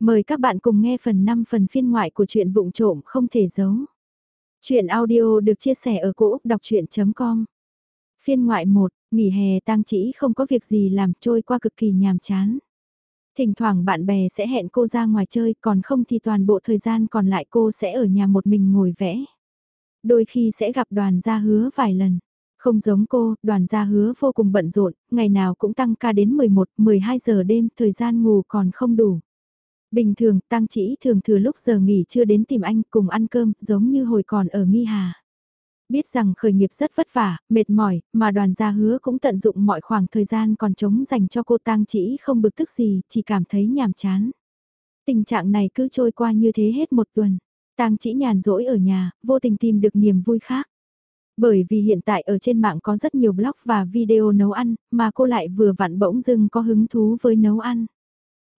Mời các bạn cùng nghe phần 5 phần phiên ngoại của truyện vụng trộm không thể giấu. Chuyện audio được chia sẻ ở cỗ đọc chuyện.com Phiên ngoại 1, nghỉ hè tang chỉ không có việc gì làm trôi qua cực kỳ nhàm chán. Thỉnh thoảng bạn bè sẽ hẹn cô ra ngoài chơi còn không thì toàn bộ thời gian còn lại cô sẽ ở nhà một mình ngồi vẽ. Đôi khi sẽ gặp đoàn gia hứa vài lần. Không giống cô, đoàn gia hứa vô cùng bận rộn, ngày nào cũng tăng ca đến 11, 12 giờ đêm, thời gian ngủ còn không đủ. Bình thường, tăng chỉ thường thừa lúc giờ nghỉ chưa đến tìm anh cùng ăn cơm, giống như hồi còn ở Nghi Hà. Biết rằng khởi nghiệp rất vất vả, mệt mỏi, mà đoàn gia hứa cũng tận dụng mọi khoảng thời gian còn trống dành cho cô tăng chỉ không bực tức gì, chỉ cảm thấy nhàm chán. Tình trạng này cứ trôi qua như thế hết một tuần. Tang chỉ nhàn rỗi ở nhà, vô tình tìm được niềm vui khác. Bởi vì hiện tại ở trên mạng có rất nhiều blog và video nấu ăn, mà cô lại vừa vặn bỗng dưng có hứng thú với nấu ăn.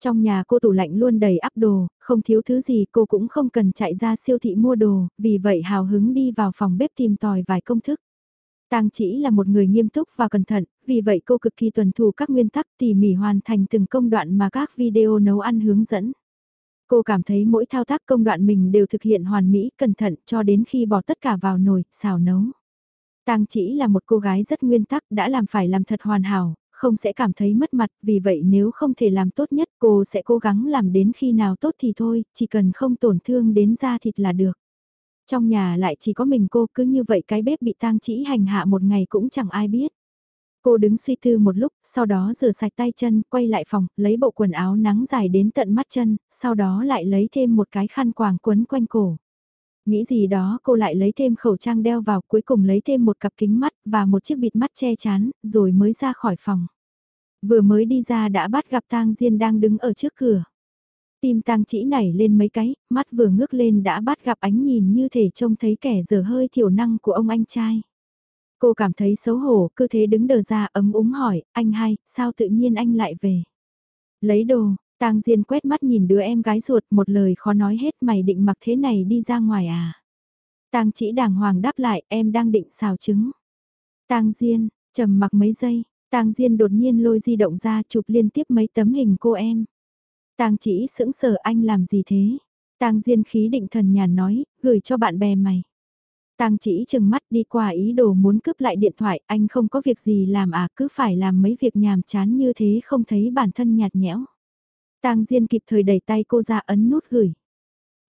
Trong nhà cô tủ lạnh luôn đầy ắp đồ, không thiếu thứ gì cô cũng không cần chạy ra siêu thị mua đồ, vì vậy hào hứng đi vào phòng bếp tìm tòi vài công thức. Tang chỉ là một người nghiêm túc và cẩn thận, vì vậy cô cực kỳ tuân thủ các nguyên tắc tỉ mỉ hoàn thành từng công đoạn mà các video nấu ăn hướng dẫn. Cô cảm thấy mỗi thao tác công đoạn mình đều thực hiện hoàn mỹ, cẩn thận cho đến khi bỏ tất cả vào nồi, xào nấu. Tang chỉ là một cô gái rất nguyên tắc, đã làm phải làm thật hoàn hảo, không sẽ cảm thấy mất mặt, vì vậy nếu không thể làm tốt nhất cô sẽ cố gắng làm đến khi nào tốt thì thôi, chỉ cần không tổn thương đến da thịt là được. Trong nhà lại chỉ có mình cô cứ như vậy cái bếp bị tang chỉ hành hạ một ngày cũng chẳng ai biết. Cô đứng suy tư một lúc, sau đó rửa sạch tay chân, quay lại phòng, lấy bộ quần áo nắng dài đến tận mắt chân, sau đó lại lấy thêm một cái khăn quàng quấn quanh cổ. Nghĩ gì đó cô lại lấy thêm khẩu trang đeo vào cuối cùng lấy thêm một cặp kính mắt và một chiếc bịt mắt che chắn, rồi mới ra khỏi phòng. Vừa mới đi ra đã bắt gặp tang Diên đang đứng ở trước cửa. Tim tang chỉ nảy lên mấy cái, mắt vừa ngước lên đã bắt gặp ánh nhìn như thể trông thấy kẻ dở hơi thiểu năng của ông anh trai. Cô cảm thấy xấu hổ, cứ thế đứng đờ ra ấm úng hỏi, anh hai, sao tự nhiên anh lại về? Lấy đồ, Tang Diên quét mắt nhìn đứa em gái ruột một lời khó nói hết mày định mặc thế này đi ra ngoài à? Tang chỉ đàng hoàng đáp lại em đang định xào trứng. Tang Diên, trầm mặc mấy giây, Tang Diên đột nhiên lôi di động ra chụp liên tiếp mấy tấm hình cô em. Tang chỉ sững sờ anh làm gì thế? Tang Diên khí định thần nhàn nói, gửi cho bạn bè mày. Tang chỉ chừng mắt đi qua ý đồ muốn cướp lại điện thoại, anh không có việc gì làm à, cứ phải làm mấy việc nhàm chán như thế không thấy bản thân nhạt nhẽo. Tang Diên kịp thời đẩy tay cô ra ấn nút gửi.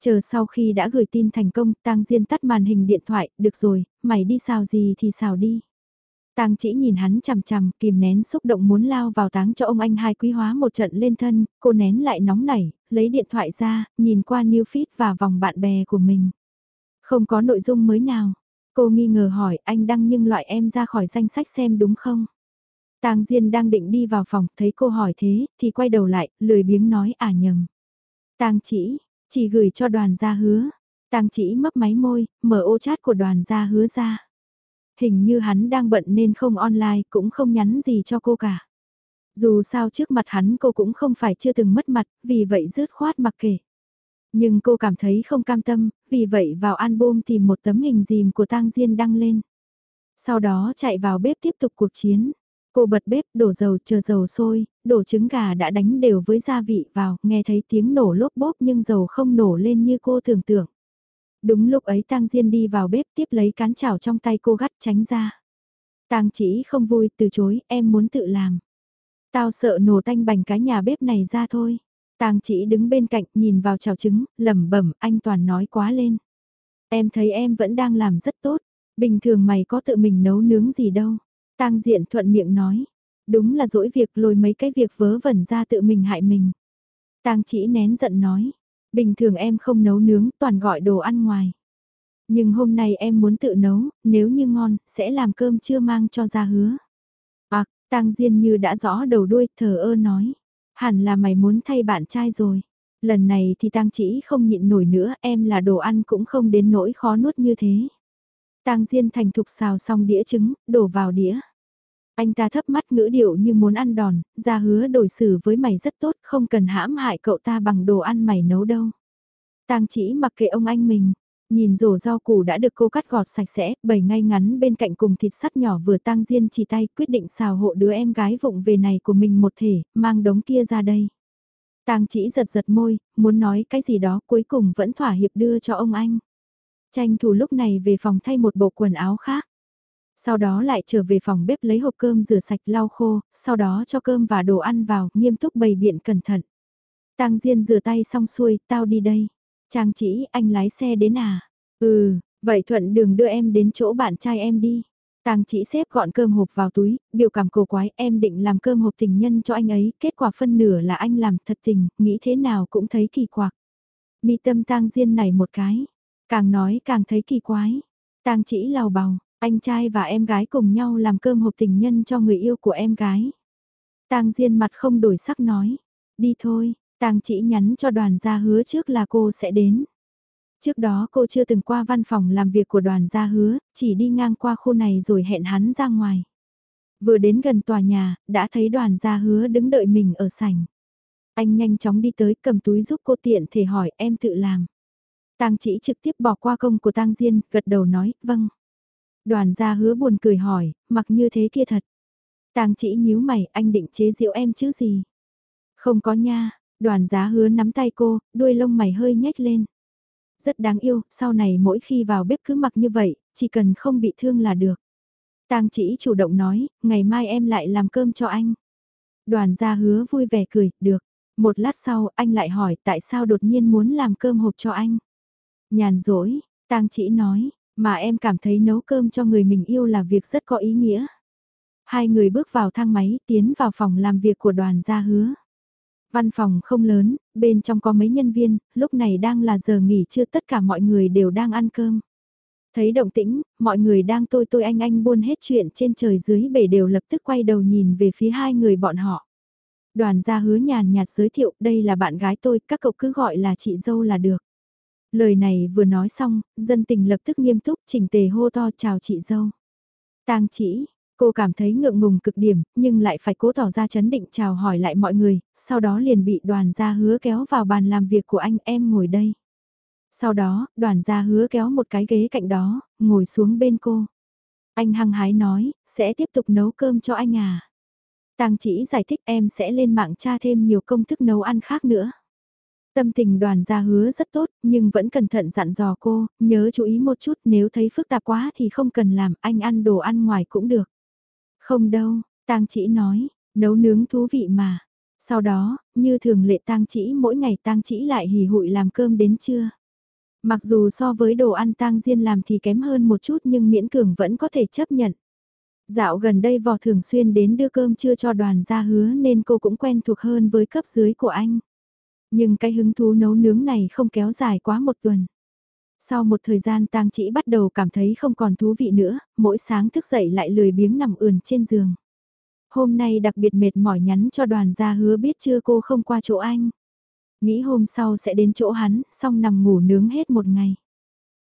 Chờ sau khi đã gửi tin thành công, Tang Diên tắt màn hình điện thoại, được rồi, mày đi xào gì thì xào đi. Tang chỉ nhìn hắn chằm chằm, kìm nén xúc động muốn lao vào táng cho ông anh hai quý hóa một trận lên thân, cô nén lại nóng nảy, lấy điện thoại ra, nhìn qua new feed và vòng bạn bè của mình. Không có nội dung mới nào. Cô nghi ngờ hỏi anh đăng nhưng loại em ra khỏi danh sách xem đúng không? Tang Diên đang định đi vào phòng, thấy cô hỏi thế, thì quay đầu lại, lười biếng nói à nhầm. Tang chỉ, chỉ gửi cho đoàn gia hứa. Tang chỉ mấp máy môi, mở ô chat của đoàn gia hứa ra. Hình như hắn đang bận nên không online, cũng không nhắn gì cho cô cả. Dù sao trước mặt hắn cô cũng không phải chưa từng mất mặt, vì vậy rứt khoát mặc kệ. Nhưng cô cảm thấy không cam tâm, vì vậy vào album tìm một tấm hình dìm của tang Diên đăng lên. Sau đó chạy vào bếp tiếp tục cuộc chiến. Cô bật bếp đổ dầu chờ dầu sôi, đổ trứng gà đã đánh đều với gia vị vào, nghe thấy tiếng nổ lốp bốp nhưng dầu không nổ lên như cô tưởng tượng. Đúng lúc ấy Tang Diên đi vào bếp tiếp lấy cán chảo trong tay cô gắt tránh ra. Tang chỉ không vui từ chối, em muốn tự làm. Tao sợ nổ tanh bành cái nhà bếp này ra thôi. Tang chỉ đứng bên cạnh nhìn vào chảo trứng, lẩm bẩm anh toàn nói quá lên. Em thấy em vẫn đang làm rất tốt, bình thường mày có tự mình nấu nướng gì đâu. Tang diện thuận miệng nói, đúng là dỗi việc lôi mấy cái việc vớ vẩn ra tự mình hại mình. Tang chỉ nén giận nói, bình thường em không nấu nướng toàn gọi đồ ăn ngoài. Nhưng hôm nay em muốn tự nấu, nếu như ngon, sẽ làm cơm chưa mang cho ra hứa. À, Tang Diên như đã rõ đầu đuôi, thờ ơ nói. Hẳn là mày muốn thay bạn trai rồi. Lần này thì Tang chỉ không nhịn nổi nữa, em là đồ ăn cũng không đến nỗi khó nuốt như thế. Tang Diên thành thục xào xong đĩa trứng, đổ vào đĩa. Anh ta thấp mắt ngữ điệu như muốn ăn đòn, ra hứa đổi xử với mày rất tốt, không cần hãm hại cậu ta bằng đồ ăn mày nấu đâu. Tang chỉ mặc kệ ông anh mình, nhìn rổ rau củ đã được cô cắt gọt sạch sẽ, bày ngay ngắn bên cạnh cùng thịt sắt nhỏ vừa tang diên chỉ tay quyết định xào hộ đứa em gái vụng về này của mình một thể, mang đống kia ra đây. Tang chỉ giật giật môi, muốn nói cái gì đó cuối cùng vẫn thỏa hiệp đưa cho ông anh. Tranh thủ lúc này về phòng thay một bộ quần áo khác. Sau đó lại trở về phòng bếp lấy hộp cơm rửa sạch lau khô, sau đó cho cơm và đồ ăn vào, nghiêm túc bày biện cẩn thận. Tang Diên rửa tay xong xuôi, tao đi đây. Trang chỉ, anh lái xe đến à? Ừ, vậy thuận đường đưa em đến chỗ bạn trai em đi. Tang chỉ xếp gọn cơm hộp vào túi, biểu cảm cổ quái, em định làm cơm hộp tình nhân cho anh ấy, kết quả phân nửa là anh làm thật tình, nghĩ thế nào cũng thấy kỳ quặc. Mi tâm Tang Diên này một cái, càng nói càng thấy kỳ quái. Tang chỉ lào bào, anh trai và em gái cùng nhau làm cơm hộp tình nhân cho người yêu của em gái. Tang Diên mặt không đổi sắc nói, đi thôi, Tang chỉ nhắn cho đoàn gia hứa trước là cô sẽ đến. Trước đó cô chưa từng qua văn phòng làm việc của đoàn gia hứa, chỉ đi ngang qua khu này rồi hẹn hắn ra ngoài. Vừa đến gần tòa nhà, đã thấy đoàn gia hứa đứng đợi mình ở sảnh. Anh nhanh chóng đi tới cầm túi giúp cô tiện thể hỏi em tự làm. Tang chỉ trực tiếp bỏ qua công của Tang Diên, gật đầu nói, vâng. Đoàn gia hứa buồn cười hỏi, mặc như thế kia thật. Tang chỉ nhíu mày, anh định chế giễu em chứ gì? Không có nha, đoàn giá hứa nắm tay cô, đuôi lông mày hơi nhếch lên. Rất đáng yêu, sau này mỗi khi vào bếp cứ mặc như vậy, chỉ cần không bị thương là được. Tang chỉ chủ động nói, ngày mai em lại làm cơm cho anh. Đoàn gia hứa vui vẻ cười, được. Một lát sau, anh lại hỏi tại sao đột nhiên muốn làm cơm hộp cho anh. Nhàn rỗi, Tang chỉ nói, mà em cảm thấy nấu cơm cho người mình yêu là việc rất có ý nghĩa. Hai người bước vào thang máy, tiến vào phòng làm việc của đoàn gia hứa. Văn phòng không lớn, bên trong có mấy nhân viên, lúc này đang là giờ nghỉ trưa tất cả mọi người đều đang ăn cơm. Thấy động tĩnh, mọi người đang tôi tôi anh anh buôn hết chuyện trên trời dưới bể đều lập tức quay đầu nhìn về phía hai người bọn họ. Đoàn gia hứa nhàn nhạt giới thiệu đây là bạn gái tôi, các cậu cứ gọi là chị dâu là được. Lời này vừa nói xong, dân tình lập tức nghiêm túc chỉnh tề hô to chào chị dâu. tang chỉ, cô cảm thấy ngượng ngùng cực điểm, nhưng lại phải cố tỏ ra chấn định chào hỏi lại mọi người, sau đó liền bị đoàn gia hứa kéo vào bàn làm việc của anh em ngồi đây. Sau đó, đoàn gia hứa kéo một cái ghế cạnh đó, ngồi xuống bên cô. Anh hăng hái nói, sẽ tiếp tục nấu cơm cho anh à. Tang chỉ giải thích em sẽ lên mạng tra thêm nhiều công thức nấu ăn khác nữa. Tâm tình đoàn gia hứa rất tốt, nhưng vẫn cẩn thận dặn dò cô, nhớ chú ý một chút nếu thấy phức tạp quá thì không cần làm, anh ăn đồ ăn ngoài cũng được. Không đâu, tang chỉ nói, nấu nướng thú vị mà. Sau đó, như thường lệ tang chỉ mỗi ngày tang chỉ lại hì hụi làm cơm đến trưa. Mặc dù so với đồ ăn tang diên làm thì kém hơn một chút nhưng miễn cường vẫn có thể chấp nhận. Dạo gần đây vò thường xuyên đến đưa cơm trưa cho đoàn gia hứa nên cô cũng quen thuộc hơn với cấp dưới của anh. Nhưng cái hứng thú nấu nướng này không kéo dài quá một tuần. Sau một thời gian tang chỉ bắt đầu cảm thấy không còn thú vị nữa, mỗi sáng thức dậy lại lười biếng nằm ườn trên giường. Hôm nay đặc biệt mệt mỏi nhắn cho đoàn gia hứa biết chưa cô không qua chỗ anh. Nghĩ hôm sau sẽ đến chỗ hắn, xong nằm ngủ nướng hết một ngày.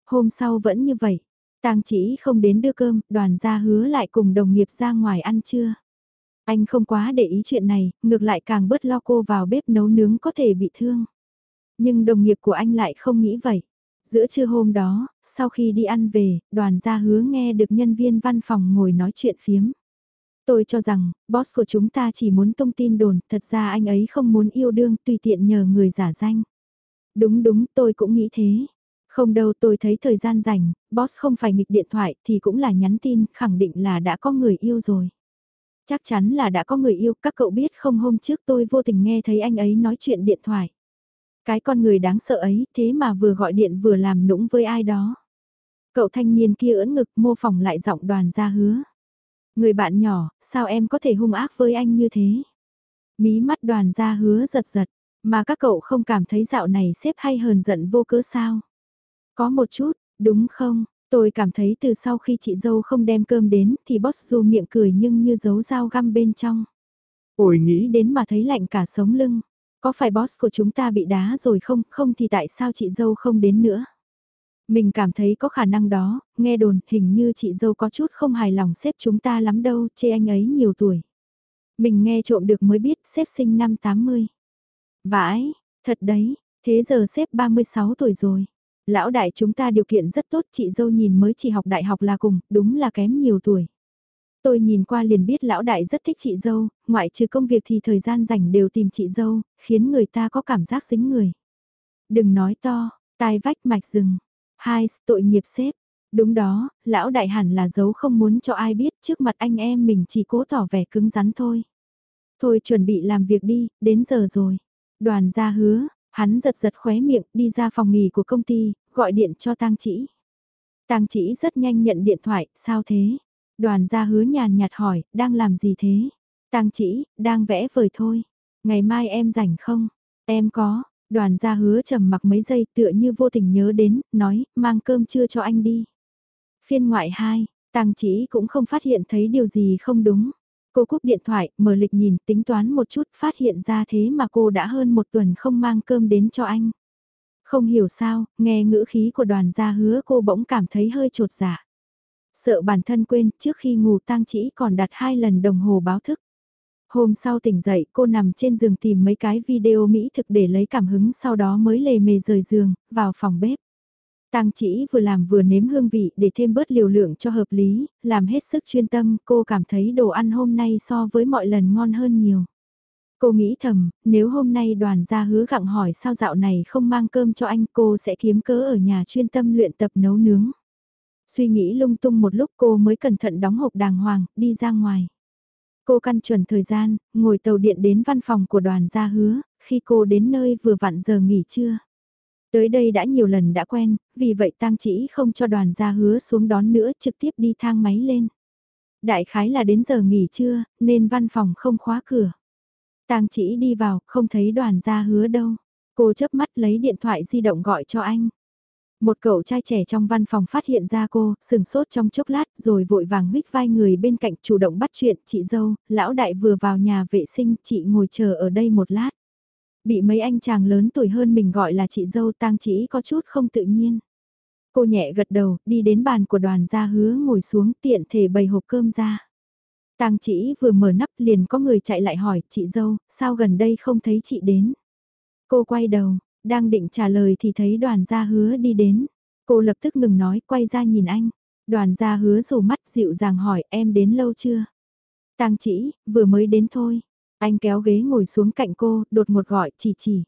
Hôm sau vẫn như vậy, tang chỉ không đến đưa cơm, đoàn gia hứa lại cùng đồng nghiệp ra ngoài ăn trưa. Anh không quá để ý chuyện này, ngược lại càng bớt lo cô vào bếp nấu nướng có thể bị thương. Nhưng đồng nghiệp của anh lại không nghĩ vậy. Giữa trưa hôm đó, sau khi đi ăn về, đoàn gia hứa nghe được nhân viên văn phòng ngồi nói chuyện phiếm. Tôi cho rằng, boss của chúng ta chỉ muốn tung tin đồn, thật ra anh ấy không muốn yêu đương, tùy tiện nhờ người giả danh. Đúng đúng, tôi cũng nghĩ thế. Không đâu tôi thấy thời gian rảnh, boss không phải nghịch điện thoại thì cũng là nhắn tin, khẳng định là đã có người yêu rồi. Chắc chắn là đã có người yêu, các cậu biết không hôm trước tôi vô tình nghe thấy anh ấy nói chuyện điện thoại. Cái con người đáng sợ ấy, thế mà vừa gọi điện vừa làm nũng với ai đó. Cậu thanh niên kia ưỡn ngực mô phỏng lại giọng đoàn ra hứa. Người bạn nhỏ, sao em có thể hung ác với anh như thế? Mí mắt đoàn ra hứa giật giật, mà các cậu không cảm thấy dạo này xếp hay hờn giận vô cớ sao? Có một chút, đúng không? Tôi cảm thấy từ sau khi chị dâu không đem cơm đến thì boss dù miệng cười nhưng như giấu dao găm bên trong. Ôi nghĩ đến mà thấy lạnh cả sống lưng. Có phải boss của chúng ta bị đá rồi không, không thì tại sao chị dâu không đến nữa? Mình cảm thấy có khả năng đó, nghe đồn hình như chị dâu có chút không hài lòng xếp chúng ta lắm đâu, chê anh ấy nhiều tuổi. Mình nghe trộm được mới biết xếp sinh năm 80. Vãi, thật đấy, thế giờ xếp 36 tuổi rồi. Lão đại chúng ta điều kiện rất tốt chị dâu nhìn mới chỉ học đại học là cùng, đúng là kém nhiều tuổi. Tôi nhìn qua liền biết lão đại rất thích chị dâu, ngoại trừ công việc thì thời gian rảnh đều tìm chị dâu, khiến người ta có cảm giác dính người. Đừng nói to, tai vách mạch rừng. Hai, tội nghiệp xếp. Đúng đó, lão đại hẳn là giấu không muốn cho ai biết trước mặt anh em mình chỉ cố tỏ vẻ cứng rắn thôi. Thôi chuẩn bị làm việc đi, đến giờ rồi. Đoàn ra hứa, hắn giật giật khóe miệng đi ra phòng nghỉ của công ty, gọi điện cho tang chỉ. Tang chỉ rất nhanh nhận điện thoại, sao thế? Đoàn gia hứa nhàn nhạt hỏi, đang làm gì thế? Tang chỉ, đang vẽ vời thôi. Ngày mai em rảnh không? Em có, đoàn gia hứa trầm mặc mấy giây tựa như vô tình nhớ đến, nói, mang cơm trưa cho anh đi. Phiên ngoại 2, Tang chỉ cũng không phát hiện thấy điều gì không đúng. Cô cúp điện thoại, mở lịch nhìn, tính toán một chút, phát hiện ra thế mà cô đã hơn một tuần không mang cơm đến cho anh. Không hiểu sao, nghe ngữ khí của đoàn gia hứa cô bỗng cảm thấy hơi trột dạ. Sợ bản thân quên, trước khi ngủ tang chỉ còn đặt hai lần đồng hồ báo thức. Hôm sau tỉnh dậy, cô nằm trên giường tìm mấy cái video mỹ thực để lấy cảm hứng sau đó mới lề mề rời giường, vào phòng bếp. Tang chỉ vừa làm vừa nếm hương vị để thêm bớt liều lượng cho hợp lý, làm hết sức chuyên tâm, cô cảm thấy đồ ăn hôm nay so với mọi lần ngon hơn nhiều. Cô nghĩ thầm, nếu hôm nay đoàn gia hứa gặng hỏi sao dạo này không mang cơm cho anh cô sẽ kiếm cớ ở nhà chuyên tâm luyện tập nấu nướng. Suy nghĩ lung tung một lúc cô mới cẩn thận đóng hộp đàng hoàng, đi ra ngoài. Cô căn chuẩn thời gian, ngồi tàu điện đến văn phòng của đoàn gia hứa, khi cô đến nơi vừa vặn giờ nghỉ trưa. Tới đây đã nhiều lần đã quen, vì vậy tang chỉ không cho đoàn gia hứa xuống đón nữa trực tiếp đi thang máy lên. Đại khái là đến giờ nghỉ trưa, nên văn phòng không khóa cửa. Tang chỉ đi vào, không thấy đoàn gia hứa đâu. Cô chớp mắt lấy điện thoại di động gọi cho anh. Một cậu trai trẻ trong văn phòng phát hiện ra cô, sừng sốt trong chốc lát rồi vội vàng huyết vai người bên cạnh chủ động bắt chuyện chị dâu, lão đại vừa vào nhà vệ sinh chị ngồi chờ ở đây một lát. Bị mấy anh chàng lớn tuổi hơn mình gọi là chị dâu tang chỉ có chút không tự nhiên. Cô nhẹ gật đầu, đi đến bàn của đoàn gia hứa ngồi xuống tiện thể bày hộp cơm ra. Tang chỉ vừa mở nắp liền có người chạy lại hỏi chị dâu, sao gần đây không thấy chị đến. Cô quay đầu, đang định trả lời thì thấy đoàn gia hứa đi đến. Cô lập tức ngừng nói quay ra nhìn anh. Đoàn gia hứa rủ mắt dịu dàng hỏi em đến lâu chưa? Tang chỉ, vừa mới đến thôi. Anh kéo ghế ngồi xuống cạnh cô, đột một gọi chỉ chỉ.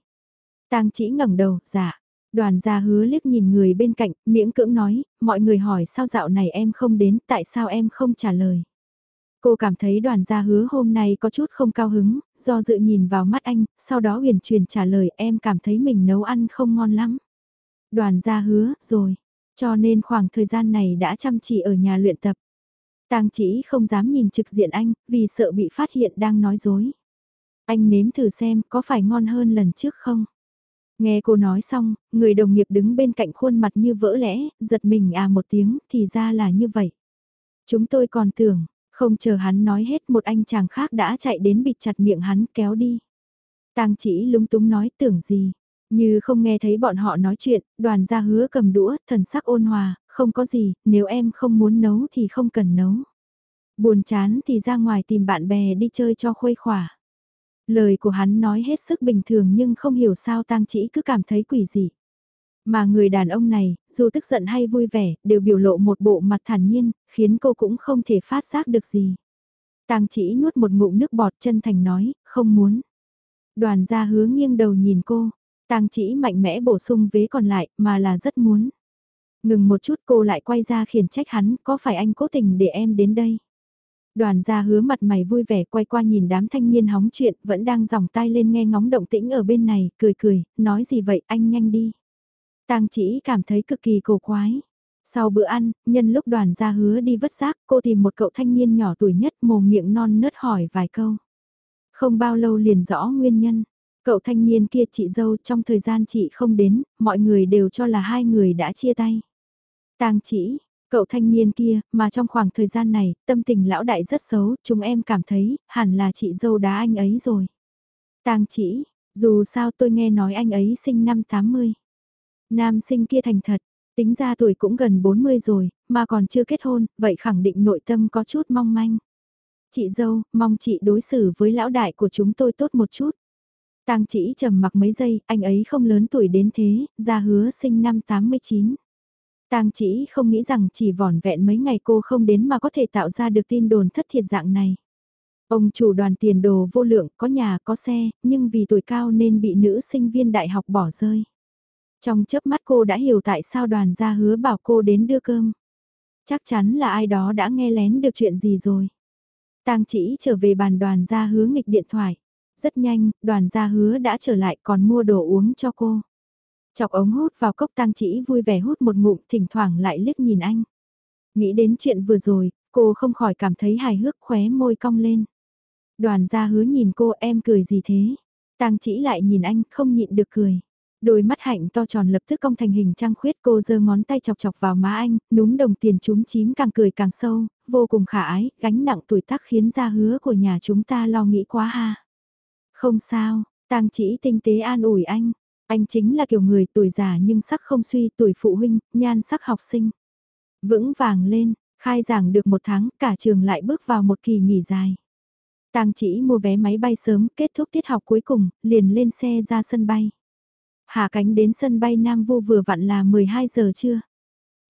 Tang chỉ ngẩng đầu, dạ. Đoàn gia hứa liếc nhìn người bên cạnh, miễn cưỡng nói, mọi người hỏi sao dạo này em không đến, tại sao em không trả lời. Cô cảm thấy đoàn gia hứa hôm nay có chút không cao hứng, do dự nhìn vào mắt anh, sau đó huyền truyền trả lời em cảm thấy mình nấu ăn không ngon lắm. Đoàn gia hứa, rồi. Cho nên khoảng thời gian này đã chăm chỉ ở nhà luyện tập. Tang chỉ không dám nhìn trực diện anh, vì sợ bị phát hiện đang nói dối. Anh nếm thử xem có phải ngon hơn lần trước không? Nghe cô nói xong, người đồng nghiệp đứng bên cạnh khuôn mặt như vỡ lẽ, giật mình à một tiếng, thì ra là như vậy. Chúng tôi còn tưởng, không chờ hắn nói hết một anh chàng khác đã chạy đến bịt chặt miệng hắn kéo đi. Tang chỉ lúng túng nói tưởng gì, như không nghe thấy bọn họ nói chuyện, đoàn gia hứa cầm đũa, thần sắc ôn hòa, không có gì, nếu em không muốn nấu thì không cần nấu. Buồn chán thì ra ngoài tìm bạn bè đi chơi cho khuây khỏa. Lời của hắn nói hết sức bình thường nhưng không hiểu sao tang chỉ cứ cảm thấy quỷ dị. Mà người đàn ông này, dù tức giận hay vui vẻ, đều biểu lộ một bộ mặt thản nhiên, khiến cô cũng không thể phát giác được gì. Tang chỉ nuốt một ngụm nước bọt chân thành nói, không muốn. Đoàn gia hứa nghiêng đầu nhìn cô, Tang chỉ mạnh mẽ bổ sung vế còn lại, mà là rất muốn. Ngừng một chút cô lại quay ra khiển trách hắn, có phải anh cố tình để em đến đây? Đoàn gia hứa mặt mày vui vẻ quay qua nhìn đám thanh niên hóng chuyện, vẫn đang dòng tai lên nghe ngóng động tĩnh ở bên này, cười cười, nói gì vậy, anh nhanh đi. Tang chỉ cảm thấy cực kỳ cổ quái. Sau bữa ăn, nhân lúc đoàn gia hứa đi vất giác, cô tìm một cậu thanh niên nhỏ tuổi nhất mồm miệng non nớt hỏi vài câu. Không bao lâu liền rõ nguyên nhân. Cậu thanh niên kia chị dâu trong thời gian chị không đến, mọi người đều cho là hai người đã chia tay. Tang chỉ, cậu thanh niên kia, mà trong khoảng thời gian này, tâm tình lão đại rất xấu, chúng em cảm thấy, hẳn là chị dâu đá anh ấy rồi. Tang chỉ, dù sao tôi nghe nói anh ấy sinh năm 80. Nam sinh kia thành thật, tính ra tuổi cũng gần 40 rồi, mà còn chưa kết hôn, vậy khẳng định nội tâm có chút mong manh. Chị dâu, mong chị đối xử với lão đại của chúng tôi tốt một chút. Tang chỉ trầm mặc mấy giây, anh ấy không lớn tuổi đến thế, ra hứa sinh năm 89. Tang chỉ không nghĩ rằng chỉ vỏn vẹn mấy ngày cô không đến mà có thể tạo ra được tin đồn thất thiệt dạng này. Ông chủ đoàn tiền đồ vô lượng, có nhà, có xe, nhưng vì tuổi cao nên bị nữ sinh viên đại học bỏ rơi. Trong chớp mắt cô đã hiểu tại sao đoàn gia hứa bảo cô đến đưa cơm. Chắc chắn là ai đó đã nghe lén được chuyện gì rồi. Tang chỉ trở về bàn đoàn gia hứa nghịch điện thoại. Rất nhanh, đoàn gia hứa đã trở lại còn mua đồ uống cho cô. Chọc ống hút vào cốc tang chỉ vui vẻ hút một ngụm thỉnh thoảng lại liếc nhìn anh. Nghĩ đến chuyện vừa rồi, cô không khỏi cảm thấy hài hước khóe môi cong lên. Đoàn gia hứa nhìn cô em cười gì thế? Tang chỉ lại nhìn anh không nhịn được cười. Đôi mắt hạnh to tròn lập tức cong thành hình trăng khuyết cô giơ ngón tay chọc chọc vào má anh, núm đồng tiền chúm chím càng cười càng sâu, vô cùng khả ái, gánh nặng tuổi tác khiến gia hứa của nhà chúng ta lo nghĩ quá ha. Không sao, tang chỉ tinh tế an ủi anh, anh chính là kiểu người tuổi già nhưng sắc không suy tuổi phụ huynh, nhan sắc học sinh. Vững vàng lên, khai giảng được một tháng cả trường lại bước vào một kỳ nghỉ dài. Tang chỉ mua vé máy bay sớm kết thúc tiết học cuối cùng, liền lên xe ra sân bay. Hạ cánh đến sân bay Nam Vô vừa vặn là 12 giờ trưa.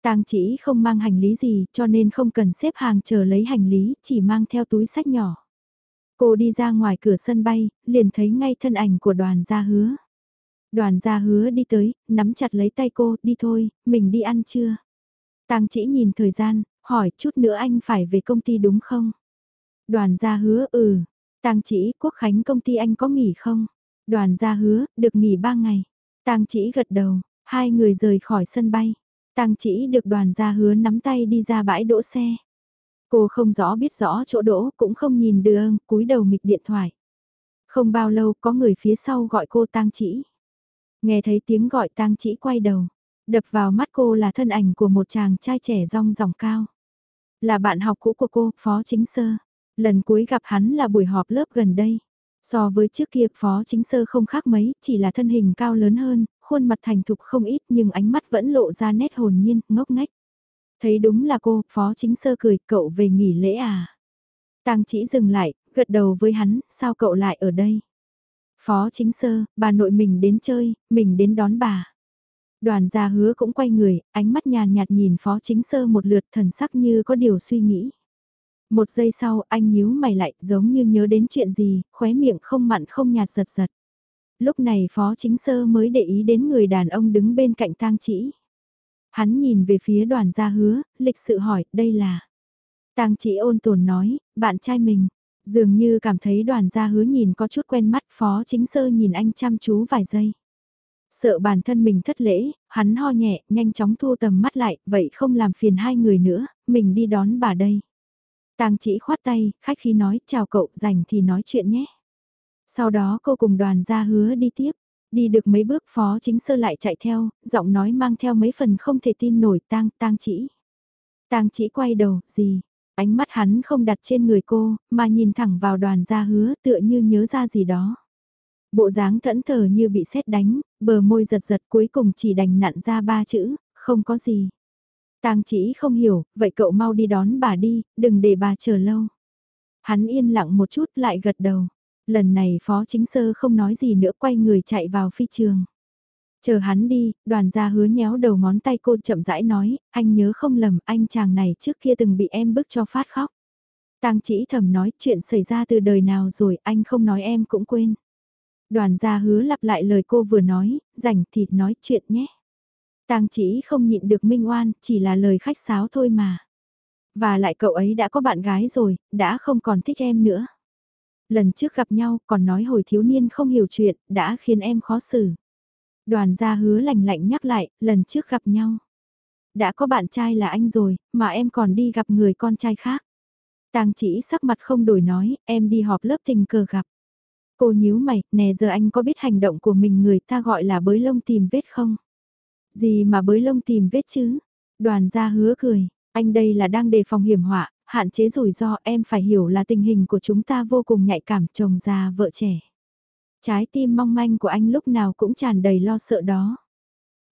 Tang chỉ không mang hành lý gì cho nên không cần xếp hàng chờ lấy hành lý, chỉ mang theo túi sách nhỏ. Cô đi ra ngoài cửa sân bay, liền thấy ngay thân ảnh của đoàn gia hứa. Đoàn gia hứa đi tới, nắm chặt lấy tay cô, đi thôi, mình đi ăn chưa? Tang chỉ nhìn thời gian, hỏi chút nữa anh phải về công ty đúng không? Đoàn gia hứa ừ, Tang chỉ quốc khánh công ty anh có nghỉ không? Đoàn gia hứa, được nghỉ 3 ngày. Tang chỉ gật đầu, hai người rời khỏi sân bay. Tang chỉ được đoàn gia hứa nắm tay đi ra bãi đỗ xe. Cô không rõ biết rõ chỗ đỗ, cũng không nhìn đường, cúi đầu mịch điện thoại. Không bao lâu có người phía sau gọi cô Tang chỉ. Nghe thấy tiếng gọi Tang chỉ quay đầu. Đập vào mắt cô là thân ảnh của một chàng trai trẻ rong ròng cao. Là bạn học cũ của cô, Phó Chính Sơ. Lần cuối gặp hắn là buổi họp lớp gần đây. So với trước kia phó chính sơ không khác mấy, chỉ là thân hình cao lớn hơn, khuôn mặt thành thục không ít nhưng ánh mắt vẫn lộ ra nét hồn nhiên, ngốc ngách. Thấy đúng là cô, phó chính sơ cười, cậu về nghỉ lễ à? Tang chỉ dừng lại, gật đầu với hắn, sao cậu lại ở đây? Phó chính sơ, bà nội mình đến chơi, mình đến đón bà. Đoàn gia hứa cũng quay người, ánh mắt nhàn nhạt nhìn phó chính sơ một lượt thần sắc như có điều suy nghĩ. Một giây sau anh nhíu mày lại giống như nhớ đến chuyện gì, khóe miệng không mặn không nhạt giật giật. Lúc này Phó Chính Sơ mới để ý đến người đàn ông đứng bên cạnh tang chỉ. Hắn nhìn về phía đoàn gia hứa, lịch sự hỏi, đây là... Tang chỉ ôn tồn nói, bạn trai mình. Dường như cảm thấy đoàn gia hứa nhìn có chút quen mắt Phó Chính Sơ nhìn anh chăm chú vài giây. Sợ bản thân mình thất lễ, hắn ho nhẹ, nhanh chóng thu tầm mắt lại, vậy không làm phiền hai người nữa, mình đi đón bà đây. Tang chỉ khoát tay, khách khí nói, chào cậu, rảnh thì nói chuyện nhé. Sau đó cô cùng đoàn gia hứa đi tiếp, đi được mấy bước phó chính sơ lại chạy theo, giọng nói mang theo mấy phần không thể tin nổi tang, tang chỉ. Tang chỉ quay đầu, gì? Ánh mắt hắn không đặt trên người cô, mà nhìn thẳng vào đoàn gia hứa tựa như nhớ ra gì đó. Bộ dáng thẫn thờ như bị sét đánh, bờ môi giật giật cuối cùng chỉ đành nặn ra ba chữ, không có gì. Tang chỉ không hiểu, vậy cậu mau đi đón bà đi, đừng để bà chờ lâu. Hắn yên lặng một chút lại gật đầu. Lần này phó chính sơ không nói gì nữa quay người chạy vào phi trường. Chờ hắn đi, đoàn gia hứa nhéo đầu ngón tay cô chậm rãi nói, anh nhớ không lầm anh chàng này trước kia từng bị em bức cho phát khóc. Tang chỉ thầm nói chuyện xảy ra từ đời nào rồi anh không nói em cũng quên. Đoàn gia hứa lặp lại lời cô vừa nói, rảnh thịt nói chuyện nhé. Tang chỉ không nhịn được minh oan, chỉ là lời khách sáo thôi mà. Và lại cậu ấy đã có bạn gái rồi, đã không còn thích em nữa. Lần trước gặp nhau còn nói hồi thiếu niên không hiểu chuyện, đã khiến em khó xử. Đoàn gia hứa lạnh lạnh nhắc lại, lần trước gặp nhau. Đã có bạn trai là anh rồi, mà em còn đi gặp người con trai khác. tàng chỉ sắc mặt không đổi nói, em đi họp lớp tình cờ gặp. Cô nhíu mày, nè giờ anh có biết hành động của mình người ta gọi là bới lông tìm vết không? Gì mà bới lông tìm vết chứ? Đoàn gia hứa cười, anh đây là đang đề phòng hiểm họa, hạn chế rủi ro em phải hiểu là tình hình của chúng ta vô cùng nhạy cảm chồng già vợ trẻ. Trái tim mong manh của anh lúc nào cũng tràn đầy lo sợ đó.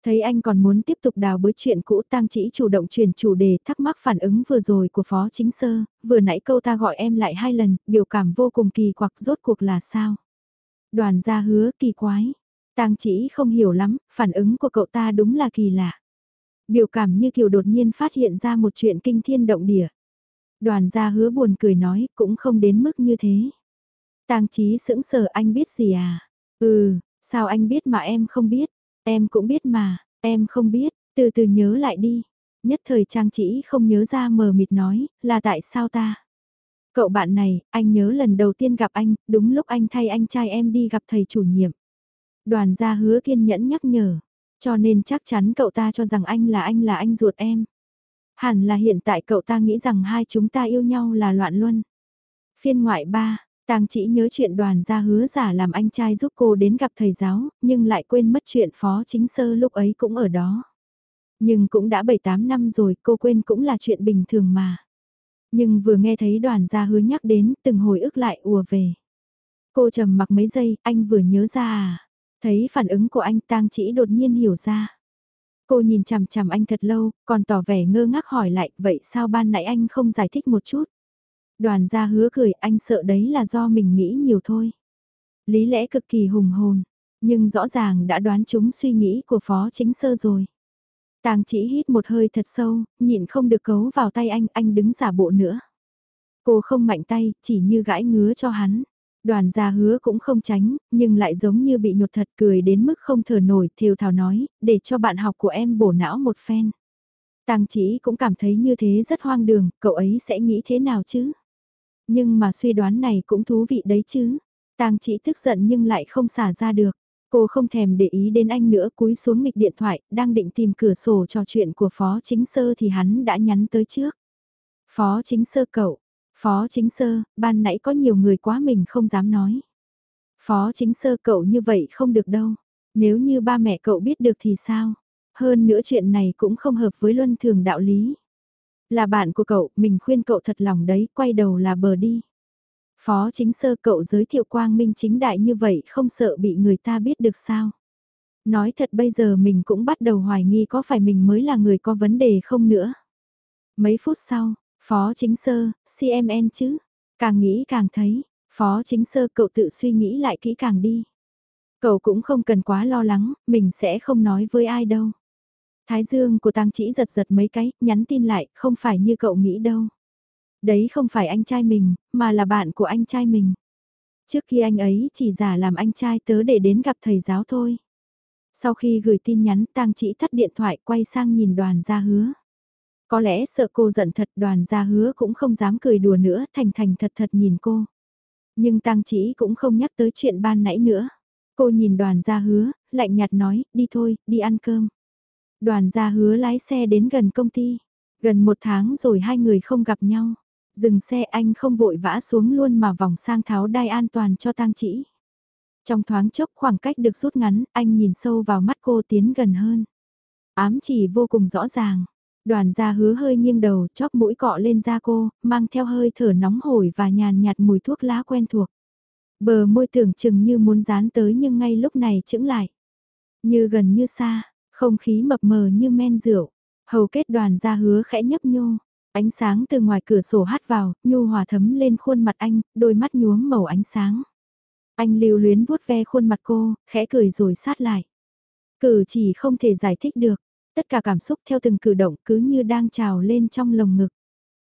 Thấy anh còn muốn tiếp tục đào bới chuyện cũ tang chỉ chủ động chuyển chủ đề thắc mắc phản ứng vừa rồi của Phó Chính Sơ, vừa nãy câu ta gọi em lại hai lần, biểu cảm vô cùng kỳ quặc rốt cuộc là sao. Đoàn gia hứa kỳ quái, Tang chỉ không hiểu lắm, phản ứng của cậu ta đúng là kỳ lạ. Biểu cảm như kiểu đột nhiên phát hiện ra một chuyện kinh thiên động địa. Đoàn gia hứa buồn cười nói cũng không đến mức như thế. Tang trí sững sờ anh biết gì à? Ừ, sao anh biết mà em không biết? Em cũng biết mà, em không biết, từ từ nhớ lại đi. Nhất thời trang chỉ không nhớ ra mờ mịt nói, là tại sao ta? Cậu bạn này, anh nhớ lần đầu tiên gặp anh, đúng lúc anh thay anh trai em đi gặp thầy chủ nhiệm. Đoàn gia hứa kiên nhẫn nhắc nhở, cho nên chắc chắn cậu ta cho rằng anh là anh là anh ruột em. Hẳn là hiện tại cậu ta nghĩ rằng hai chúng ta yêu nhau là loạn luân. Phiên ngoại 3, Tang chỉ nhớ chuyện đoàn gia hứa giả làm anh trai giúp cô đến gặp thầy giáo, nhưng lại quên mất chuyện phó chính sơ lúc ấy cũng ở đó. Nhưng cũng đã 7-8 năm rồi, cô quên cũng là chuyện bình thường mà. Nhưng vừa nghe thấy đoàn gia hứa nhắc đến, từng hồi ức lại ùa về. Cô trầm mặc mấy giây, anh vừa nhớ ra à. Thấy phản ứng của anh tang chỉ đột nhiên hiểu ra. Cô nhìn chằm chằm anh thật lâu, còn tỏ vẻ ngơ ngác hỏi lại, vậy sao ban nãy anh không giải thích một chút? Đoàn gia hứa cười, anh sợ đấy là do mình nghĩ nhiều thôi. Lý lẽ cực kỳ hùng hồn, nhưng rõ ràng đã đoán chúng suy nghĩ của phó chính sơ rồi. tàng chỉ hít một hơi thật sâu, nhịn không được cấu vào tay anh, anh đứng giả bộ nữa. Cô không mạnh tay, chỉ như gãi ngứa cho hắn. Đoàn gia hứa cũng không tránh, nhưng lại giống như bị nhột thật cười đến mức không thở nổi, thều thào nói, để cho bạn học của em bổ não một phen. tàng chỉ cũng cảm thấy như thế rất hoang đường, cậu ấy sẽ nghĩ thế nào chứ? Nhưng mà suy đoán này cũng thú vị đấy chứ. Tang chỉ tức giận nhưng lại không xả ra được. Cô không thèm để ý đến anh nữa cúi xuống nghịch điện thoại, đang định tìm cửa sổ trò chuyện của Phó Chính Sơ thì hắn đã nhắn tới trước. Phó Chính Sơ cậu, Phó Chính Sơ, ban nãy có nhiều người quá mình không dám nói. Phó Chính Sơ cậu như vậy không được đâu, nếu như ba mẹ cậu biết được thì sao? Hơn nữa chuyện này cũng không hợp với luân thường đạo lý. Là bạn của cậu, mình khuyên cậu thật lòng đấy, quay đầu là bờ đi. Phó chính sơ cậu giới thiệu quang minh chính đại như vậy không sợ bị người ta biết được sao. Nói thật bây giờ mình cũng bắt đầu hoài nghi có phải mình mới là người có vấn đề không nữa. Mấy phút sau, Phó chính sơ, CMN chứ, càng nghĩ càng thấy, Phó chính sơ cậu tự suy nghĩ lại kỹ càng đi. Cậu cũng không cần quá lo lắng, mình sẽ không nói với ai đâu. Thái dương của Tăng Chỉ giật giật mấy cái, nhắn tin lại, không phải như cậu nghĩ đâu. Đấy không phải anh trai mình, mà là bạn của anh trai mình. Trước khi anh ấy chỉ giả làm anh trai tớ để đến gặp thầy giáo thôi. Sau khi gửi tin nhắn Tăng Chỉ tắt điện thoại quay sang nhìn đoàn gia hứa. Có lẽ sợ cô giận thật đoàn gia hứa cũng không dám cười đùa nữa thành thành thật thật nhìn cô. Nhưng Tăng Chỉ cũng không nhắc tới chuyện ban nãy nữa. Cô nhìn đoàn gia hứa, lạnh nhạt nói, đi thôi, đi ăn cơm. Đoàn gia hứa lái xe đến gần công ty. Gần một tháng rồi hai người không gặp nhau. Dừng xe anh không vội vã xuống luôn mà vòng sang tháo đai an toàn cho tang chỉ. Trong thoáng chốc khoảng cách được rút ngắn, anh nhìn sâu vào mắt cô tiến gần hơn. Ám chỉ vô cùng rõ ràng. Đoàn gia hứa hơi nghiêng đầu, chóp mũi cọ lên da cô, mang theo hơi thở nóng hổi và nhàn nhạt mùi thuốc lá quen thuộc. Bờ môi tưởng chừng như muốn dán tới nhưng ngay lúc này chững lại. Như gần như xa, không khí mập mờ như men rượu, hầu kết đoàn ra hứa khẽ nhấp nhô. Ánh sáng từ ngoài cửa sổ hát vào, nhu hòa thấm lên khuôn mặt anh, đôi mắt nhuốm màu ánh sáng. Anh lưu luyến vuốt ve khuôn mặt cô, khẽ cười rồi sát lại. Cử chỉ không thể giải thích được, tất cả cảm xúc theo từng cử động cứ như đang trào lên trong lồng ngực.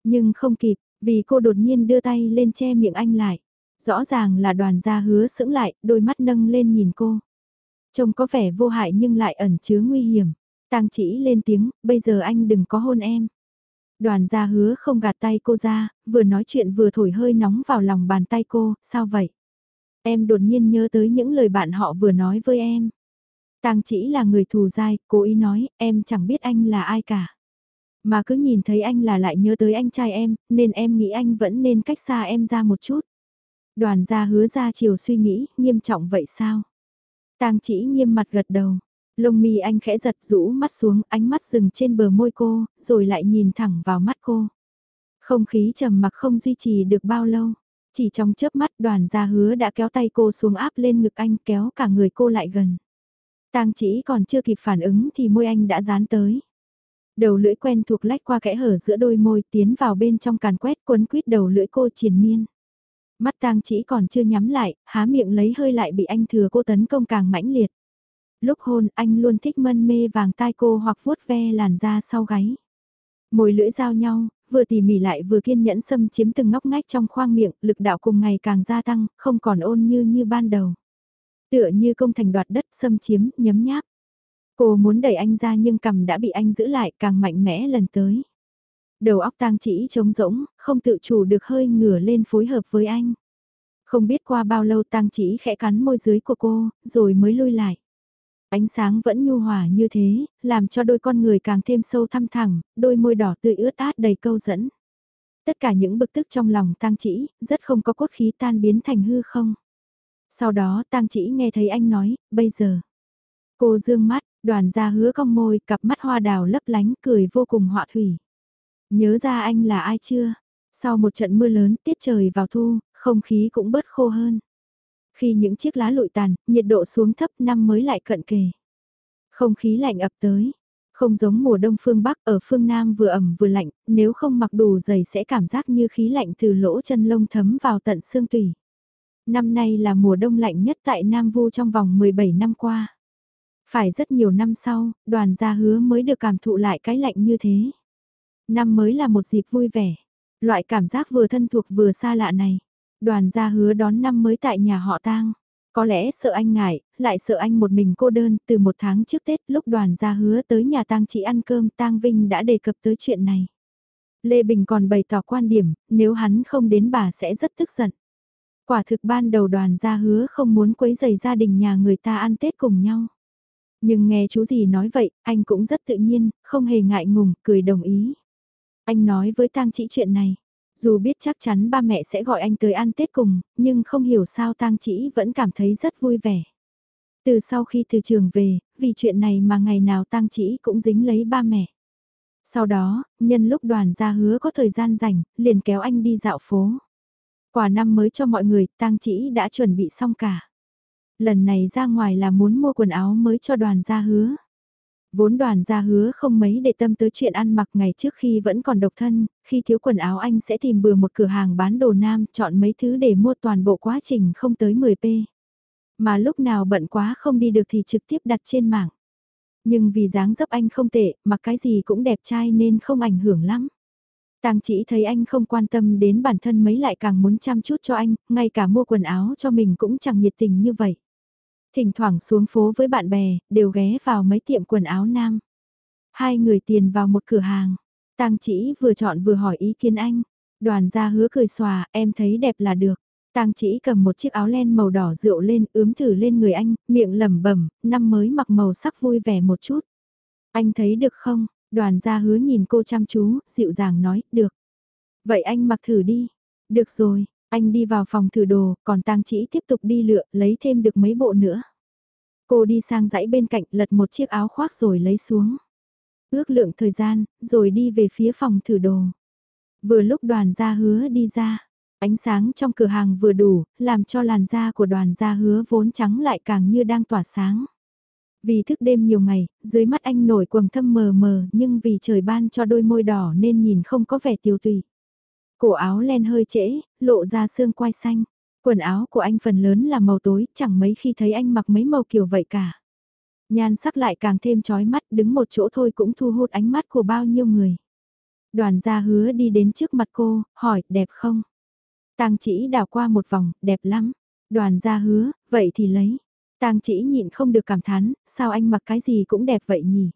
Nhưng không kịp, vì cô đột nhiên đưa tay lên che miệng anh lại. Rõ ràng là đoàn gia hứa sững lại, đôi mắt nâng lên nhìn cô. Trông có vẻ vô hại nhưng lại ẩn chứa nguy hiểm. Tang chỉ lên tiếng, bây giờ anh đừng có hôn em. Đoàn gia hứa không gạt tay cô ra, vừa nói chuyện vừa thổi hơi nóng vào lòng bàn tay cô, sao vậy? Em đột nhiên nhớ tới những lời bạn họ vừa nói với em. Tang chỉ là người thù dai, cố ý nói, em chẳng biết anh là ai cả. Mà cứ nhìn thấy anh là lại nhớ tới anh trai em, nên em nghĩ anh vẫn nên cách xa em ra một chút. Đoàn gia hứa ra chiều suy nghĩ, nghiêm trọng vậy sao? Tang chỉ nghiêm mặt gật đầu. Lông mi anh khẽ giật rũ mắt xuống, ánh mắt dừng trên bờ môi cô, rồi lại nhìn thẳng vào mắt cô. Không khí trầm mặc không duy trì được bao lâu. Chỉ trong chớp mắt đoàn gia hứa đã kéo tay cô xuống áp lên ngực anh kéo cả người cô lại gần. Tang chỉ còn chưa kịp phản ứng thì môi anh đã dán tới. Đầu lưỡi quen thuộc lách qua kẽ hở giữa đôi môi tiến vào bên trong càn quét quấn quýt đầu lưỡi cô triền miên. Mắt tang chỉ còn chưa nhắm lại, há miệng lấy hơi lại bị anh thừa cô tấn công càng mãnh liệt. Lúc hôn anh luôn thích mân mê vàng tai cô hoặc vuốt ve làn da sau gáy. Môi lưỡi giao nhau, vừa tỉ mỉ lại vừa kiên nhẫn xâm chiếm từng ngóc ngách trong khoang miệng, lực đạo cùng ngày càng gia tăng, không còn ôn như như ban đầu. Tựa như công thành đoạt đất xâm chiếm, nhấm nháp. Cô muốn đẩy anh ra nhưng cầm đã bị anh giữ lại càng mạnh mẽ lần tới. Đầu óc tang chỉ trống rỗng, không tự chủ được hơi ngửa lên phối hợp với anh. Không biết qua bao lâu tang chỉ khẽ cắn môi dưới của cô, rồi mới lui lại. Ánh sáng vẫn nhu hòa như thế, làm cho đôi con người càng thêm sâu thăm thẳng, đôi môi đỏ tươi ướt át đầy câu dẫn. Tất cả những bực tức trong lòng tang chỉ, rất không có cốt khí tan biến thành hư không. Sau đó tang chỉ nghe thấy anh nói, bây giờ. Cô dương mắt, đoàn ra hứa cong môi, cặp mắt hoa đào lấp lánh cười vô cùng họa thủy. Nhớ ra anh là ai chưa? Sau một trận mưa lớn tiết trời vào thu, không khí cũng bớt khô hơn. Khi những chiếc lá lụi tàn, nhiệt độ xuống thấp năm mới lại cận kề. Không khí lạnh ập tới. Không giống mùa đông phương Bắc ở phương Nam vừa ẩm vừa lạnh, nếu không mặc đủ giày sẽ cảm giác như khí lạnh từ lỗ chân lông thấm vào tận xương tủy. Năm nay là mùa đông lạnh nhất tại Nam Vu trong vòng 17 năm qua. Phải rất nhiều năm sau, đoàn gia hứa mới được cảm thụ lại cái lạnh như thế. Năm mới là một dịp vui vẻ. Loại cảm giác vừa thân thuộc vừa xa lạ này. Đoàn gia hứa đón năm mới tại nhà họ tang. Có lẽ sợ anh ngại, lại sợ anh một mình cô đơn, từ một tháng trước Tết lúc đoàn gia hứa tới nhà tang chị ăn cơm tang Vinh đã đề cập tới chuyện này. Lê Bình còn bày tỏ quan điểm, nếu hắn không đến bà sẽ rất tức giận. Quả thực ban đầu đoàn gia hứa không muốn quấy rầy gia đình nhà người ta ăn Tết cùng nhau. Nhưng nghe chú gì nói vậy, anh cũng rất tự nhiên, không hề ngại ngùng, cười đồng ý. Anh nói với tang chị chuyện này. Dù biết chắc chắn ba mẹ sẽ gọi anh tới ăn Tết cùng, nhưng không hiểu sao tang chị vẫn cảm thấy rất vui vẻ. Từ sau khi từ trường về, vì chuyện này mà ngày nào tang chị cũng dính lấy ba mẹ. Sau đó, nhân lúc đoàn ra hứa có thời gian rảnh, liền kéo anh đi dạo phố. Quả năm mới cho mọi người, tang chỉ đã chuẩn bị xong cả. Lần này ra ngoài là muốn mua quần áo mới cho đoàn gia hứa. Vốn đoàn gia hứa không mấy để tâm tới chuyện ăn mặc ngày trước khi vẫn còn độc thân, khi thiếu quần áo anh sẽ tìm bừa một cửa hàng bán đồ nam, chọn mấy thứ để mua toàn bộ quá trình không tới 10p. Mà lúc nào bận quá không đi được thì trực tiếp đặt trên mạng. Nhưng vì dáng dấp anh không tệ, mặc cái gì cũng đẹp trai nên không ảnh hưởng lắm. Tàng chỉ thấy anh không quan tâm đến bản thân mấy lại càng muốn chăm chút cho anh, ngay cả mua quần áo cho mình cũng chẳng nhiệt tình như vậy. Thỉnh thoảng xuống phố với bạn bè, đều ghé vào mấy tiệm quần áo nam. Hai người tiền vào một cửa hàng. Tang chỉ vừa chọn vừa hỏi ý kiến anh. Đoàn gia hứa cười xòa, em thấy đẹp là được. Tang chỉ cầm một chiếc áo len màu đỏ rượu lên, ướm thử lên người anh, miệng lẩm bẩm, năm mới mặc màu sắc vui vẻ một chút. Anh thấy được không? Đoàn gia hứa nhìn cô chăm chú, dịu dàng nói, được. Vậy anh mặc thử đi. Được rồi, anh đi vào phòng thử đồ, còn tang chỉ tiếp tục đi lựa, lấy thêm được mấy bộ nữa. Cô đi sang dãy bên cạnh lật một chiếc áo khoác rồi lấy xuống. Ước lượng thời gian, rồi đi về phía phòng thử đồ. Vừa lúc đoàn gia hứa đi ra, ánh sáng trong cửa hàng vừa đủ, làm cho làn da của đoàn gia hứa vốn trắng lại càng như đang tỏa sáng. Vì thức đêm nhiều ngày, dưới mắt anh nổi quầng thâm mờ mờ nhưng vì trời ban cho đôi môi đỏ nên nhìn không có vẻ tiêu tùy. Cổ áo len hơi trễ, lộ ra xương quai xanh. Quần áo của anh phần lớn là màu tối, chẳng mấy khi thấy anh mặc mấy màu kiểu vậy cả. Nhan sắc lại càng thêm chói mắt, đứng một chỗ thôi cũng thu hút ánh mắt của bao nhiêu người. Đoàn gia hứa đi đến trước mặt cô, hỏi, đẹp không? Tang chỉ đào qua một vòng, đẹp lắm. Đoàn gia hứa, vậy thì lấy. Tang chỉ nhịn không được cảm thán, sao anh mặc cái gì cũng đẹp vậy nhỉ?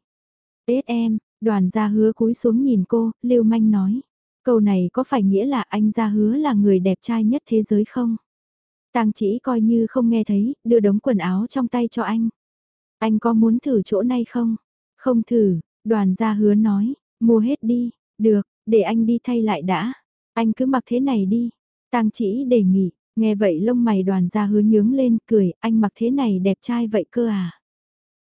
Ết em, đoàn gia hứa cúi xuống nhìn cô, lưu manh nói. Câu này có phải nghĩa là anh ra hứa là người đẹp trai nhất thế giới không? Tang chỉ coi như không nghe thấy, đưa đống quần áo trong tay cho anh. Anh có muốn thử chỗ này không? Không thử, đoàn gia hứa nói, mua hết đi, được, để anh đi thay lại đã. Anh cứ mặc thế này đi. Tang chỉ đề nghị, nghe vậy lông mày đoàn gia hứa nhướng lên cười, anh mặc thế này đẹp trai vậy cơ à?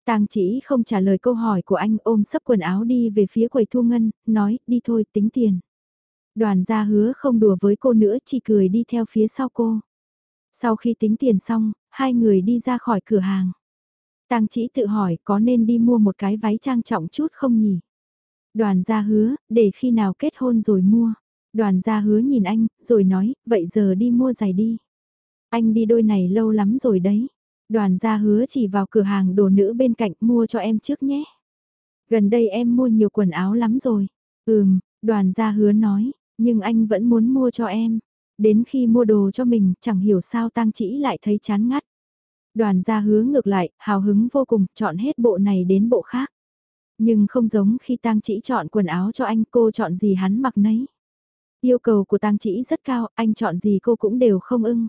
Tang chỉ không trả lời câu hỏi của anh ôm sấp quần áo đi về phía quầy thu ngân, nói đi thôi tính tiền. Đoàn gia hứa không đùa với cô nữa chỉ cười đi theo phía sau cô. Sau khi tính tiền xong, hai người đi ra khỏi cửa hàng. Tang chỉ tự hỏi có nên đi mua một cái váy trang trọng chút không nhỉ? Đoàn gia hứa, để khi nào kết hôn rồi mua. Đoàn gia hứa nhìn anh, rồi nói, vậy giờ đi mua giày đi. Anh đi đôi này lâu lắm rồi đấy. Đoàn gia hứa chỉ vào cửa hàng đồ nữ bên cạnh mua cho em trước nhé. Gần đây em mua nhiều quần áo lắm rồi. Ừm, đoàn gia hứa nói, nhưng anh vẫn muốn mua cho em. Đến khi mua đồ cho mình, chẳng hiểu sao tang chỉ lại thấy chán ngắt. Đoàn gia hứa ngược lại, hào hứng vô cùng, chọn hết bộ này đến bộ khác. Nhưng không giống khi tang chỉ chọn quần áo cho anh, cô chọn gì hắn mặc nấy. Yêu cầu của tang chỉ rất cao, anh chọn gì cô cũng đều không ưng.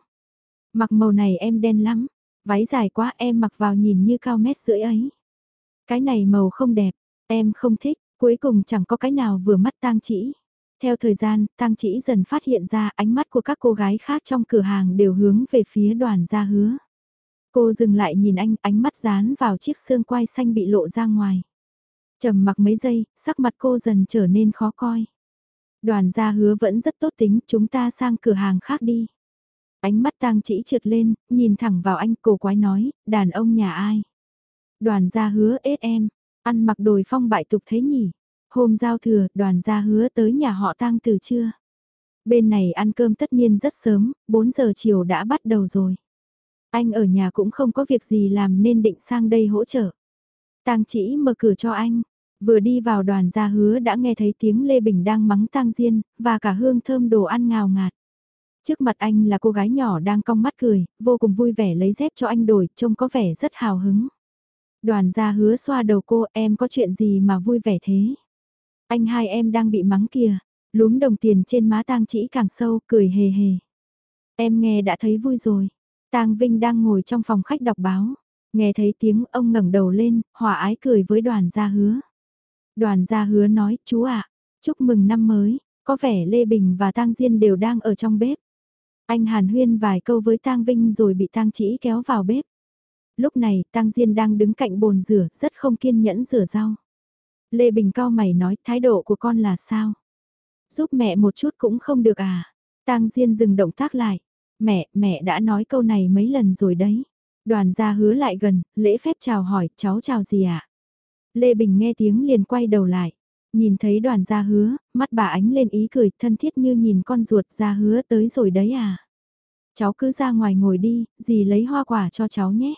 Mặc màu này em đen lắm, váy dài quá em mặc vào nhìn như cao mét rưỡi ấy. Cái này màu không đẹp, em không thích, cuối cùng chẳng có cái nào vừa mắt tang chỉ. Theo thời gian, tang chỉ dần phát hiện ra ánh mắt của các cô gái khác trong cửa hàng đều hướng về phía đoàn gia hứa. Cô dừng lại nhìn anh, ánh mắt dán vào chiếc xương quai xanh bị lộ ra ngoài. trầm mặc mấy giây, sắc mặt cô dần trở nên khó coi. Đoàn gia hứa vẫn rất tốt tính, chúng ta sang cửa hàng khác đi. Ánh mắt tang chỉ trượt lên, nhìn thẳng vào anh cổ quái nói, đàn ông nhà ai? Đoàn gia hứa ết em, ăn mặc đồi phong bại tục thế nhỉ? Hôm giao thừa, đoàn gia hứa tới nhà họ tang từ trưa. Bên này ăn cơm tất nhiên rất sớm, 4 giờ chiều đã bắt đầu rồi. Anh ở nhà cũng không có việc gì làm nên định sang đây hỗ trợ. Tang chỉ mở cửa cho anh, vừa đi vào đoàn gia hứa đã nghe thấy tiếng Lê Bình đang mắng Tang Diên, và cả hương thơm đồ ăn ngào ngạt. Trước mặt anh là cô gái nhỏ đang cong mắt cười, vô cùng vui vẻ lấy dép cho anh đổi, trông có vẻ rất hào hứng. Đoàn gia hứa xoa đầu cô, em có chuyện gì mà vui vẻ thế? Anh hai em đang bị mắng kìa, lúm đồng tiền trên má tang chỉ càng sâu, cười hề hề. Em nghe đã thấy vui rồi. Tang Vinh đang ngồi trong phòng khách đọc báo. Nghe thấy tiếng ông ngẩng đầu lên, hòa ái cười với đoàn gia hứa. Đoàn gia hứa nói, chú ạ, chúc mừng năm mới, có vẻ Lê Bình và Tang Diên đều đang ở trong bếp. Anh Hàn Huyên vài câu với Tang Vinh rồi bị Tang Chỉ kéo vào bếp. Lúc này, Tang Diên đang đứng cạnh bồn rửa, rất không kiên nhẫn rửa rau. Lê Bình cao mày nói, thái độ của con là sao? Giúp mẹ một chút cũng không được à? Tang Diên dừng động tác lại. Mẹ, mẹ đã nói câu này mấy lần rồi đấy. Đoàn gia hứa lại gần, lễ phép chào hỏi, cháu chào gì ạ? À? Lê Bình nghe tiếng liền quay đầu lại. Nhìn thấy đoàn gia hứa, mắt bà ánh lên ý cười thân thiết như nhìn con ruột gia hứa tới rồi đấy à. Cháu cứ ra ngoài ngồi đi, dì lấy hoa quả cho cháu nhé.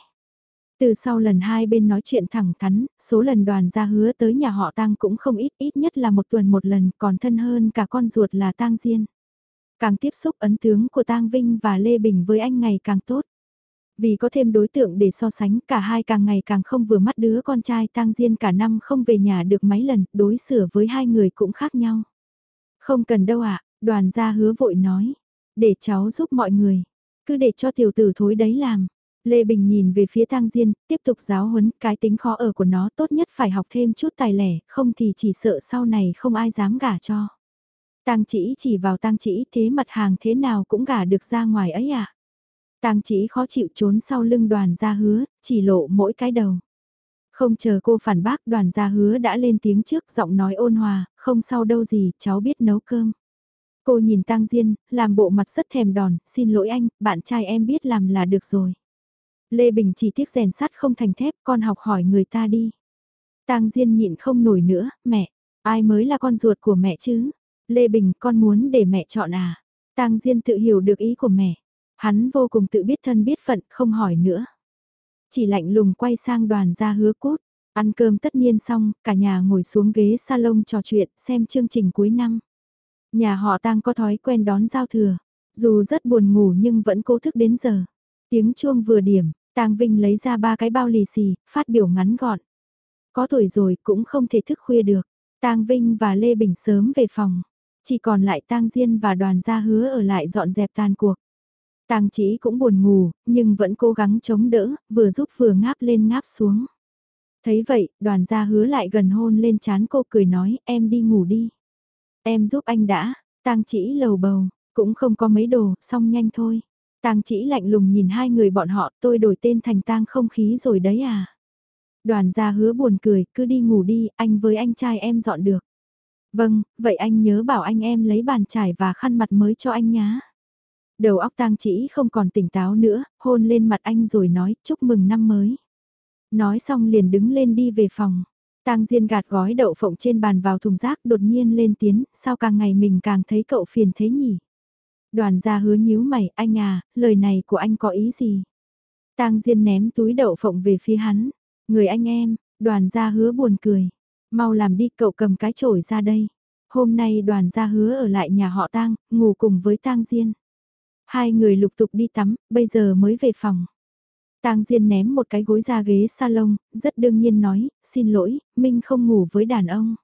Từ sau lần hai bên nói chuyện thẳng thắn, số lần đoàn gia hứa tới nhà họ tang cũng không ít, ít nhất là một tuần một lần, còn thân hơn cả con ruột là tang Diên. Càng tiếp xúc ấn tướng của tang Vinh và Lê Bình với anh ngày càng tốt. Vì có thêm đối tượng để so sánh, cả hai càng ngày càng không vừa mắt đứa con trai tang Diên cả năm không về nhà được mấy lần, đối xử với hai người cũng khác nhau. Không cần đâu ạ, đoàn gia hứa vội nói, để cháu giúp mọi người, cứ để cho tiểu tử thối đấy làm. Lê Bình nhìn về phía tang Diên, tiếp tục giáo huấn cái tính khó ở của nó tốt nhất phải học thêm chút tài lẻ, không thì chỉ sợ sau này không ai dám gả cho. Tang chỉ chỉ vào tang chỉ thế mặt hàng thế nào cũng gả được ra ngoài ấy à. Tang chỉ khó chịu trốn sau lưng đoàn gia hứa, chỉ lộ mỗi cái đầu. Không chờ cô phản bác đoàn gia hứa đã lên tiếng trước giọng nói ôn hòa, không sao đâu gì, cháu biết nấu cơm. Cô nhìn Tang Diên, làm bộ mặt rất thèm đòn, xin lỗi anh, bạn trai em biết làm là được rồi. Lê Bình chỉ tiếc rèn sắt không thành thép, con học hỏi người ta đi. Tang Diên nhịn không nổi nữa, mẹ, ai mới là con ruột của mẹ chứ? Lê Bình, con muốn để mẹ chọn à? Tang Diên tự hiểu được ý của mẹ. Hắn vô cùng tự biết thân biết phận, không hỏi nữa. Chỉ lạnh lùng quay sang đoàn ra hứa cốt. Ăn cơm tất nhiên xong, cả nhà ngồi xuống ghế salon trò chuyện, xem chương trình cuối năm. Nhà họ Tang có thói quen đón giao thừa. Dù rất buồn ngủ nhưng vẫn cố thức đến giờ. Tiếng chuông vừa điểm, Tang Vinh lấy ra ba cái bao lì xì, phát biểu ngắn gọn. Có tuổi rồi cũng không thể thức khuya được. Tang Vinh và Lê Bình sớm về phòng. Chỉ còn lại Tang Diên và đoàn gia hứa ở lại dọn dẹp tàn cuộc. Tang chỉ cũng buồn ngủ, nhưng vẫn cố gắng chống đỡ, vừa giúp vừa ngáp lên ngáp xuống. Thấy vậy, đoàn gia hứa lại gần hôn lên chán cô cười nói, em đi ngủ đi. Em giúp anh đã, Tang chỉ lầu bầu, cũng không có mấy đồ, xong nhanh thôi. Tang chỉ lạnh lùng nhìn hai người bọn họ, tôi đổi tên thành tang không khí rồi đấy à. Đoàn gia hứa buồn cười, cứ đi ngủ đi, anh với anh trai em dọn được. Vâng, vậy anh nhớ bảo anh em lấy bàn chải và khăn mặt mới cho anh nhá. Đầu óc tang chỉ không còn tỉnh táo nữa, hôn lên mặt anh rồi nói chúc mừng năm mới. Nói xong liền đứng lên đi về phòng. Tang Diên gạt gói đậu phộng trên bàn vào thùng rác đột nhiên lên tiếng, sao càng ngày mình càng thấy cậu phiền thế nhỉ? Đoàn gia hứa nhíu mày, anh à, lời này của anh có ý gì? Tang Diên ném túi đậu phộng về phía hắn. Người anh em, đoàn gia hứa buồn cười. Mau làm đi cậu cầm cái chổi ra đây. Hôm nay đoàn gia hứa ở lại nhà họ Tang, ngủ cùng với Tang Diên. Hai người lục tục đi tắm, bây giờ mới về phòng. Tang Diên ném một cái gối ra ghế salon, rất đương nhiên nói, xin lỗi, Minh không ngủ với đàn ông.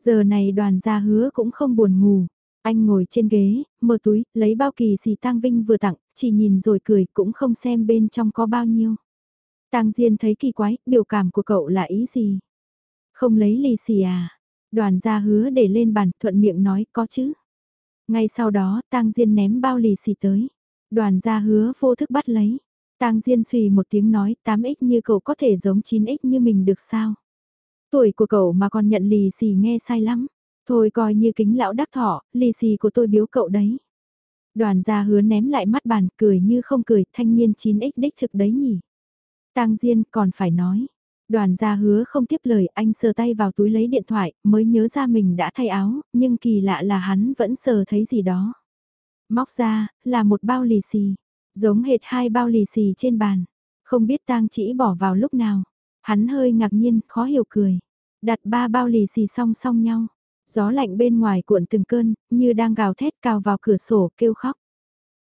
Giờ này đoàn gia hứa cũng không buồn ngủ. Anh ngồi trên ghế, mở túi, lấy bao kỳ xì Tang Vinh vừa tặng, chỉ nhìn rồi cười cũng không xem bên trong có bao nhiêu. Tang Diên thấy kỳ quái, biểu cảm của cậu là ý gì? Không lấy lì xì à? Đoàn gia hứa để lên bàn, thuận miệng nói có chứ. Ngay sau đó, Tang Diên ném bao lì xì tới. Đoàn gia hứa vô thức bắt lấy. Tang Diên suy một tiếng nói 8x như cậu có thể giống 9x như mình được sao? Tuổi của cậu mà còn nhận lì xì nghe sai lắm. Thôi coi như kính lão đắc thọ, lì xì của tôi biếu cậu đấy. Đoàn gia hứa ném lại mắt bàn, cười như không cười, thanh niên 9x đích thực đấy nhỉ. Tang Diên còn phải nói. Đoàn gia hứa không tiếp lời, anh sờ tay vào túi lấy điện thoại, mới nhớ ra mình đã thay áo, nhưng kỳ lạ là hắn vẫn sờ thấy gì đó. Móc ra, là một bao lì xì, giống hệt hai bao lì xì trên bàn. Không biết tang chỉ bỏ vào lúc nào. Hắn hơi ngạc nhiên, khó hiểu cười. Đặt ba bao lì xì song song nhau. Gió lạnh bên ngoài cuộn từng cơn, như đang gào thét cao vào cửa sổ kêu khóc.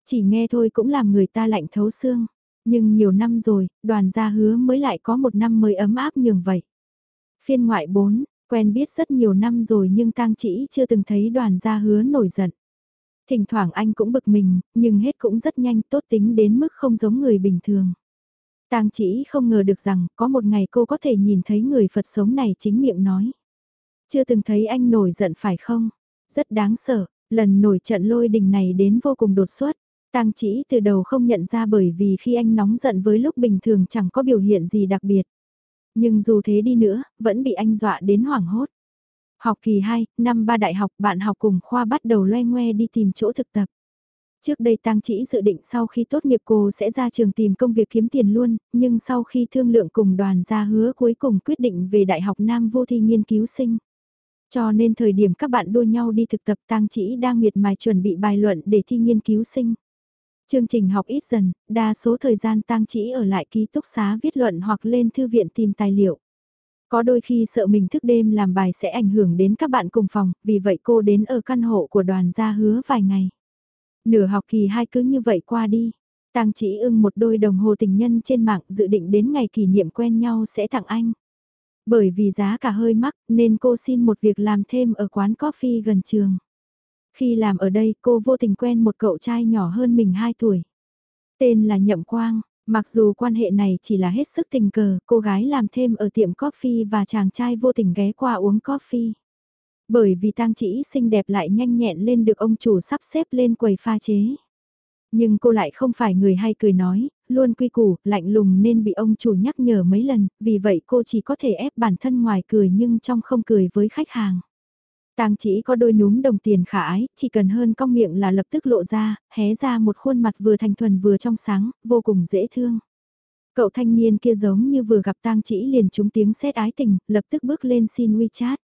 Chỉ nghe thôi cũng làm người ta lạnh thấu xương. Nhưng nhiều năm rồi, đoàn gia hứa mới lại có một năm mới ấm áp nhường vậy. Phiên ngoại 4, quen biết rất nhiều năm rồi nhưng tang chỉ chưa từng thấy đoàn gia hứa nổi giận. Thỉnh thoảng anh cũng bực mình, nhưng hết cũng rất nhanh tốt tính đến mức không giống người bình thường. Tang chỉ không ngờ được rằng có một ngày cô có thể nhìn thấy người Phật sống này chính miệng nói. Chưa từng thấy anh nổi giận phải không? Rất đáng sợ, lần nổi trận lôi đình này đến vô cùng đột xuất. Tang chỉ từ đầu không nhận ra bởi vì khi anh nóng giận với lúc bình thường chẳng có biểu hiện gì đặc biệt. Nhưng dù thế đi nữa, vẫn bị anh dọa đến hoảng hốt. Học kỳ 2, năm ba đại học bạn học cùng khoa bắt đầu loe ngoe đi tìm chỗ thực tập. Trước đây Tang Chỉ dự định sau khi tốt nghiệp cô sẽ ra trường tìm công việc kiếm tiền luôn, nhưng sau khi thương lượng cùng đoàn ra hứa cuối cùng quyết định về Đại học Nam vô thi nghiên cứu sinh. Cho nên thời điểm các bạn đua nhau đi thực tập Tang Chỉ đang miệt mài chuẩn bị bài luận để thi nghiên cứu sinh. Chương trình học ít dần, đa số thời gian Tang Chỉ ở lại ký túc xá viết luận hoặc lên thư viện tìm tài liệu. Có đôi khi sợ mình thức đêm làm bài sẽ ảnh hưởng đến các bạn cùng phòng, vì vậy cô đến ở căn hộ của đoàn gia hứa vài ngày. Nửa học kỳ hai cứ như vậy qua đi. Tang chỉ ưng một đôi đồng hồ tình nhân trên mạng dự định đến ngày kỷ niệm quen nhau sẽ tặng anh. Bởi vì giá cả hơi mắc nên cô xin một việc làm thêm ở quán coffee gần trường. Khi làm ở đây cô vô tình quen một cậu trai nhỏ hơn mình 2 tuổi. Tên là Nhậm Quang, mặc dù quan hệ này chỉ là hết sức tình cờ, cô gái làm thêm ở tiệm coffee và chàng trai vô tình ghé qua uống coffee. Bởi vì tang chỉ xinh đẹp lại nhanh nhẹn lên được ông chủ sắp xếp lên quầy pha chế. Nhưng cô lại không phải người hay cười nói, luôn quy củ, lạnh lùng nên bị ông chủ nhắc nhở mấy lần, vì vậy cô chỉ có thể ép bản thân ngoài cười nhưng trong không cười với khách hàng. Tang chỉ có đôi núm đồng tiền khả ái, chỉ cần hơn cong miệng là lập tức lộ ra, hé ra một khuôn mặt vừa thành thuần vừa trong sáng, vô cùng dễ thương. Cậu thanh niên kia giống như vừa gặp tang chỉ liền trúng tiếng xét ái tình, lập tức bước lên xin WeChat.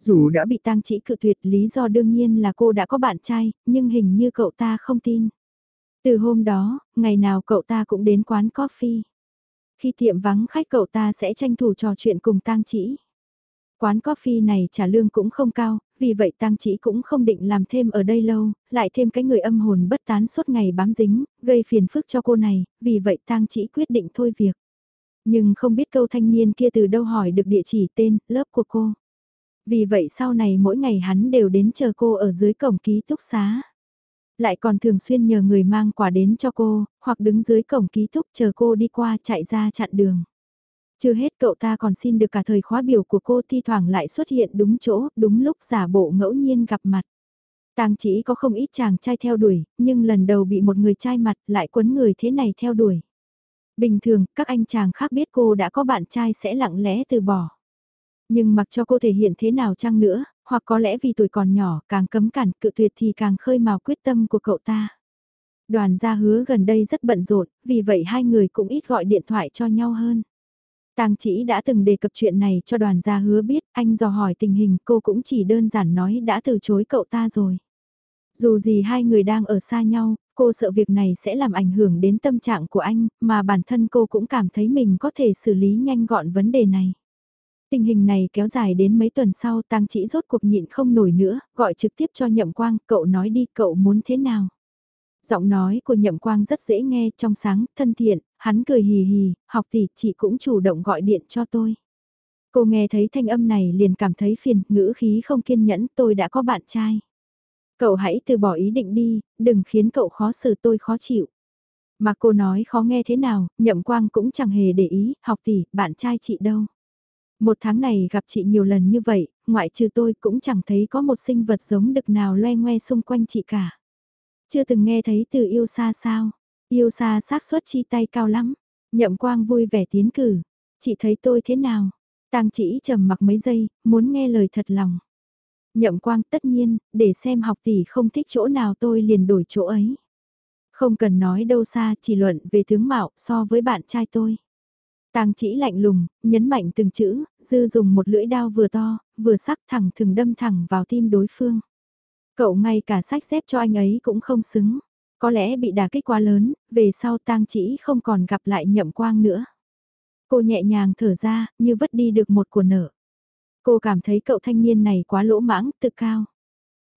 Dù đã bị tang chỉ cự tuyệt lý do đương nhiên là cô đã có bạn trai, nhưng hình như cậu ta không tin. Từ hôm đó, ngày nào cậu ta cũng đến quán coffee. Khi tiệm vắng khách cậu ta sẽ tranh thủ trò chuyện cùng tang chỉ. Quán coffee này trả lương cũng không cao, vì vậy tang chỉ cũng không định làm thêm ở đây lâu, lại thêm cái người âm hồn bất tán suốt ngày bám dính, gây phiền phức cho cô này, vì vậy tang chỉ quyết định thôi việc. Nhưng không biết câu thanh niên kia từ đâu hỏi được địa chỉ tên, lớp của cô. Vì vậy sau này mỗi ngày hắn đều đến chờ cô ở dưới cổng ký túc xá. Lại còn thường xuyên nhờ người mang quà đến cho cô, hoặc đứng dưới cổng ký túc chờ cô đi qua chạy ra chặn đường. Chưa hết cậu ta còn xin được cả thời khóa biểu của cô thi thoảng lại xuất hiện đúng chỗ, đúng lúc giả bộ ngẫu nhiên gặp mặt. Tang chỉ có không ít chàng trai theo đuổi, nhưng lần đầu bị một người trai mặt lại quấn người thế này theo đuổi. Bình thường, các anh chàng khác biết cô đã có bạn trai sẽ lặng lẽ từ bỏ. Nhưng mặc cho cô thể hiện thế nào chăng nữa, hoặc có lẽ vì tuổi còn nhỏ càng cấm cản cự tuyệt thì càng khơi mào quyết tâm của cậu ta. Đoàn gia hứa gần đây rất bận rộn, vì vậy hai người cũng ít gọi điện thoại cho nhau hơn. Tang chỉ đã từng đề cập chuyện này cho đoàn gia hứa biết, anh dò hỏi tình hình cô cũng chỉ đơn giản nói đã từ chối cậu ta rồi. Dù gì hai người đang ở xa nhau, cô sợ việc này sẽ làm ảnh hưởng đến tâm trạng của anh, mà bản thân cô cũng cảm thấy mình có thể xử lý nhanh gọn vấn đề này. Tình hình này kéo dài đến mấy tuần sau tang chỉ rốt cuộc nhịn không nổi nữa, gọi trực tiếp cho nhậm quang, cậu nói đi cậu muốn thế nào. Giọng nói của nhậm quang rất dễ nghe, trong sáng, thân thiện, hắn cười hì hì, học tỷ chị cũng chủ động gọi điện cho tôi. Cô nghe thấy thanh âm này liền cảm thấy phiền, ngữ khí không kiên nhẫn, tôi đã có bạn trai. Cậu hãy từ bỏ ý định đi, đừng khiến cậu khó xử tôi khó chịu. Mà cô nói khó nghe thế nào, nhậm quang cũng chẳng hề để ý, học tỷ, bạn trai chị đâu. Một tháng này gặp chị nhiều lần như vậy, ngoại trừ tôi cũng chẳng thấy có một sinh vật giống đực nào loe ngoe xung quanh chị cả. Chưa từng nghe thấy từ yêu xa sao, yêu xa xác suất chi tay cao lắm. Nhậm quang vui vẻ tiến cử, chị thấy tôi thế nào? Tang chỉ trầm mặc mấy giây, muốn nghe lời thật lòng. Nhậm quang tất nhiên, để xem học tỷ không thích chỗ nào tôi liền đổi chỗ ấy. Không cần nói đâu xa, chỉ luận về tướng mạo so với bạn trai tôi. Tang chỉ lạnh lùng, nhấn mạnh từng chữ, dư dùng một lưỡi đao vừa to, vừa sắc thẳng thừng đâm thẳng vào tim đối phương. Cậu ngay cả sách xếp cho anh ấy cũng không xứng. Có lẽ bị đả kích quá lớn, về sau tang chỉ không còn gặp lại nhậm quang nữa. Cô nhẹ nhàng thở ra, như vứt đi được một của nợ. Cô cảm thấy cậu thanh niên này quá lỗ mãng, tự cao.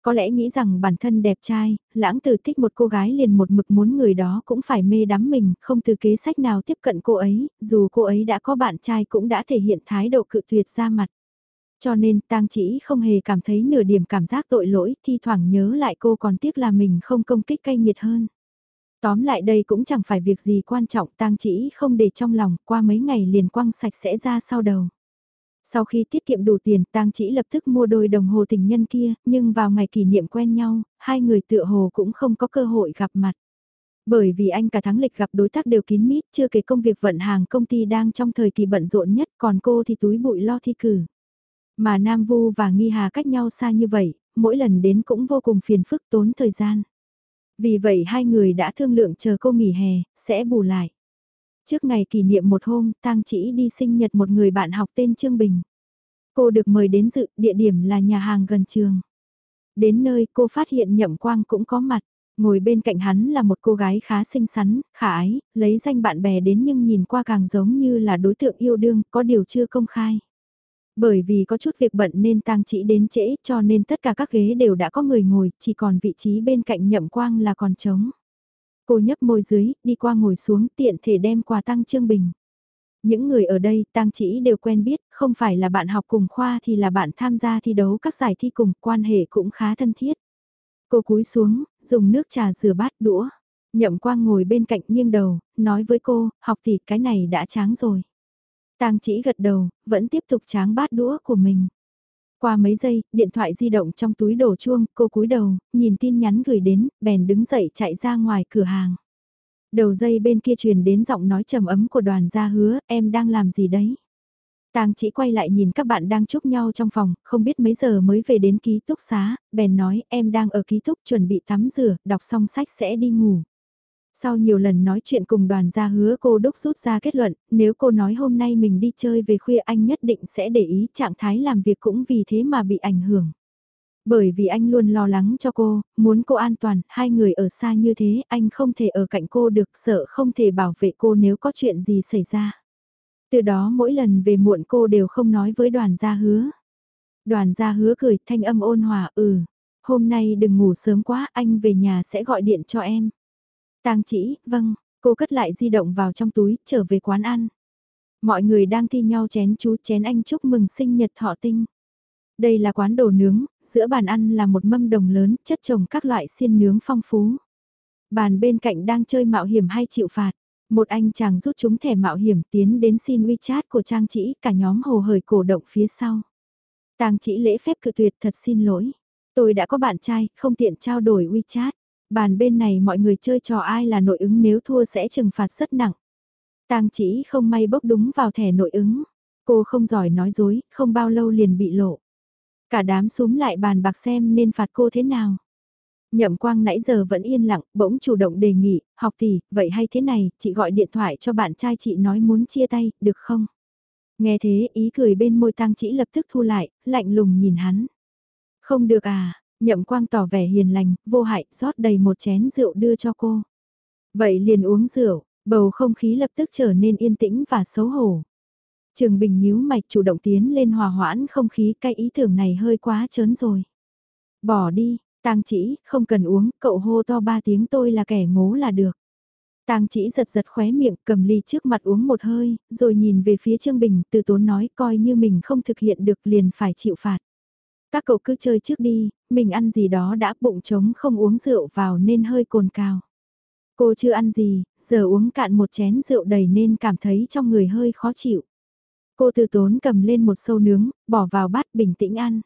Có lẽ nghĩ rằng bản thân đẹp trai, lãng từ thích một cô gái liền một mực muốn người đó cũng phải mê đắm mình, không từ kế sách nào tiếp cận cô ấy, dù cô ấy đã có bạn trai cũng đã thể hiện thái độ cự tuyệt ra mặt. Cho nên tang chỉ không hề cảm thấy nửa điểm cảm giác tội lỗi, thi thoảng nhớ lại cô còn tiếc là mình không công kích cay nghiệt hơn. Tóm lại đây cũng chẳng phải việc gì quan trọng tang chỉ không để trong lòng, qua mấy ngày liền quăng sạch sẽ ra sau đầu. Sau khi tiết kiệm đủ tiền, tang chỉ lập tức mua đôi đồng hồ tình nhân kia, nhưng vào ngày kỷ niệm quen nhau, hai người tựa hồ cũng không có cơ hội gặp mặt. Bởi vì anh cả tháng lịch gặp đối tác đều kín mít, chưa kể công việc vận hàng công ty đang trong thời kỳ bận rộn nhất, còn cô thì túi bụi lo thi cử. Mà Nam Vu và Nghi Hà cách nhau xa như vậy, mỗi lần đến cũng vô cùng phiền phức tốn thời gian. Vì vậy hai người đã thương lượng chờ cô nghỉ hè, sẽ bù lại. Trước ngày kỷ niệm một hôm, tang chỉ đi sinh nhật một người bạn học tên Trương Bình. Cô được mời đến dự, địa điểm là nhà hàng gần trường. Đến nơi cô phát hiện nhậm quang cũng có mặt. Ngồi bên cạnh hắn là một cô gái khá xinh xắn, khả ái, lấy danh bạn bè đến nhưng nhìn qua càng giống như là đối tượng yêu đương, có điều chưa công khai. Bởi vì có chút việc bận nên tang chỉ đến trễ cho nên tất cả các ghế đều đã có người ngồi, chỉ còn vị trí bên cạnh nhậm quang là còn trống. Cô nhấp môi dưới, đi qua ngồi xuống tiện thể đem quà tăng Trương Bình. Những người ở đây tăng chỉ đều quen biết, không phải là bạn học cùng khoa thì là bạn tham gia thi đấu các giải thi cùng, quan hệ cũng khá thân thiết. Cô cúi xuống, dùng nước trà rửa bát đũa. Nhậm quang ngồi bên cạnh nghiêng đầu, nói với cô, học tỷ cái này đã tráng rồi. Tang chỉ gật đầu, vẫn tiếp tục tráng bát đũa của mình. Qua mấy giây, điện thoại di động trong túi đổ chuông, cô cúi đầu, nhìn tin nhắn gửi đến, bèn đứng dậy chạy ra ngoài cửa hàng. Đầu dây bên kia truyền đến giọng nói trầm ấm của đoàn gia hứa, em đang làm gì đấy? Tang chỉ quay lại nhìn các bạn đang chúc nhau trong phòng, không biết mấy giờ mới về đến ký túc xá, bèn nói em đang ở ký túc chuẩn bị tắm rửa, đọc xong sách sẽ đi ngủ. Sau nhiều lần nói chuyện cùng đoàn gia hứa cô đúc rút ra kết luận, nếu cô nói hôm nay mình đi chơi về khuya anh nhất định sẽ để ý trạng thái làm việc cũng vì thế mà bị ảnh hưởng. Bởi vì anh luôn lo lắng cho cô, muốn cô an toàn, hai người ở xa như thế, anh không thể ở cạnh cô được, sợ không thể bảo vệ cô nếu có chuyện gì xảy ra. Từ đó mỗi lần về muộn cô đều không nói với đoàn gia hứa. Đoàn gia hứa cười thanh âm ôn hòa ừ, hôm nay đừng ngủ sớm quá anh về nhà sẽ gọi điện cho em. Tang chỉ, vâng, cô cất lại di động vào trong túi, trở về quán ăn. Mọi người đang thi nhau chén chú chén anh chúc mừng sinh nhật thọ tinh. Đây là quán đồ nướng, giữa bàn ăn là một mâm đồng lớn, chất trồng các loại xiên nướng phong phú. Bàn bên cạnh đang chơi mạo hiểm hay chịu phạt. Một anh chàng rút chúng thẻ mạo hiểm tiến đến xin WeChat của Trang Chỉ, cả nhóm hồ hởi cổ động phía sau. Tang Chỉ lễ phép cự tuyệt thật xin lỗi. Tôi đã có bạn trai, không tiện trao đổi WeChat. Bàn bên này mọi người chơi trò ai là nội ứng nếu thua sẽ trừng phạt rất nặng. Tang chỉ không may bốc đúng vào thẻ nội ứng. Cô không giỏi nói dối, không bao lâu liền bị lộ. Cả đám súm lại bàn bạc xem nên phạt cô thế nào. Nhậm quang nãy giờ vẫn yên lặng, bỗng chủ động đề nghị, học tỷ, vậy hay thế này, chị gọi điện thoại cho bạn trai chị nói muốn chia tay, được không? Nghe thế ý cười bên môi tang chỉ lập tức thu lại, lạnh lùng nhìn hắn. Không được à, Nhậm quang tỏ vẻ hiền lành, vô hại, rót đầy một chén rượu đưa cho cô. Vậy liền uống rượu, bầu không khí lập tức trở nên yên tĩnh và xấu hổ. Trường Bình nhíu mạch chủ động tiến lên hòa hoãn không khí cái ý tưởng này hơi quá chớn rồi. Bỏ đi, tang chỉ, không cần uống, cậu hô to ba tiếng tôi là kẻ ngố là được. Tang chỉ giật giật khóe miệng cầm ly trước mặt uống một hơi, rồi nhìn về phía Trương Bình từ tốn nói coi như mình không thực hiện được liền phải chịu phạt. Các cậu cứ chơi trước đi, mình ăn gì đó đã bụng trống không uống rượu vào nên hơi cồn cào. Cô chưa ăn gì, giờ uống cạn một chén rượu đầy nên cảm thấy trong người hơi khó chịu. Cô từ tốn cầm lên một sâu nướng, bỏ vào bát bình tĩnh ăn.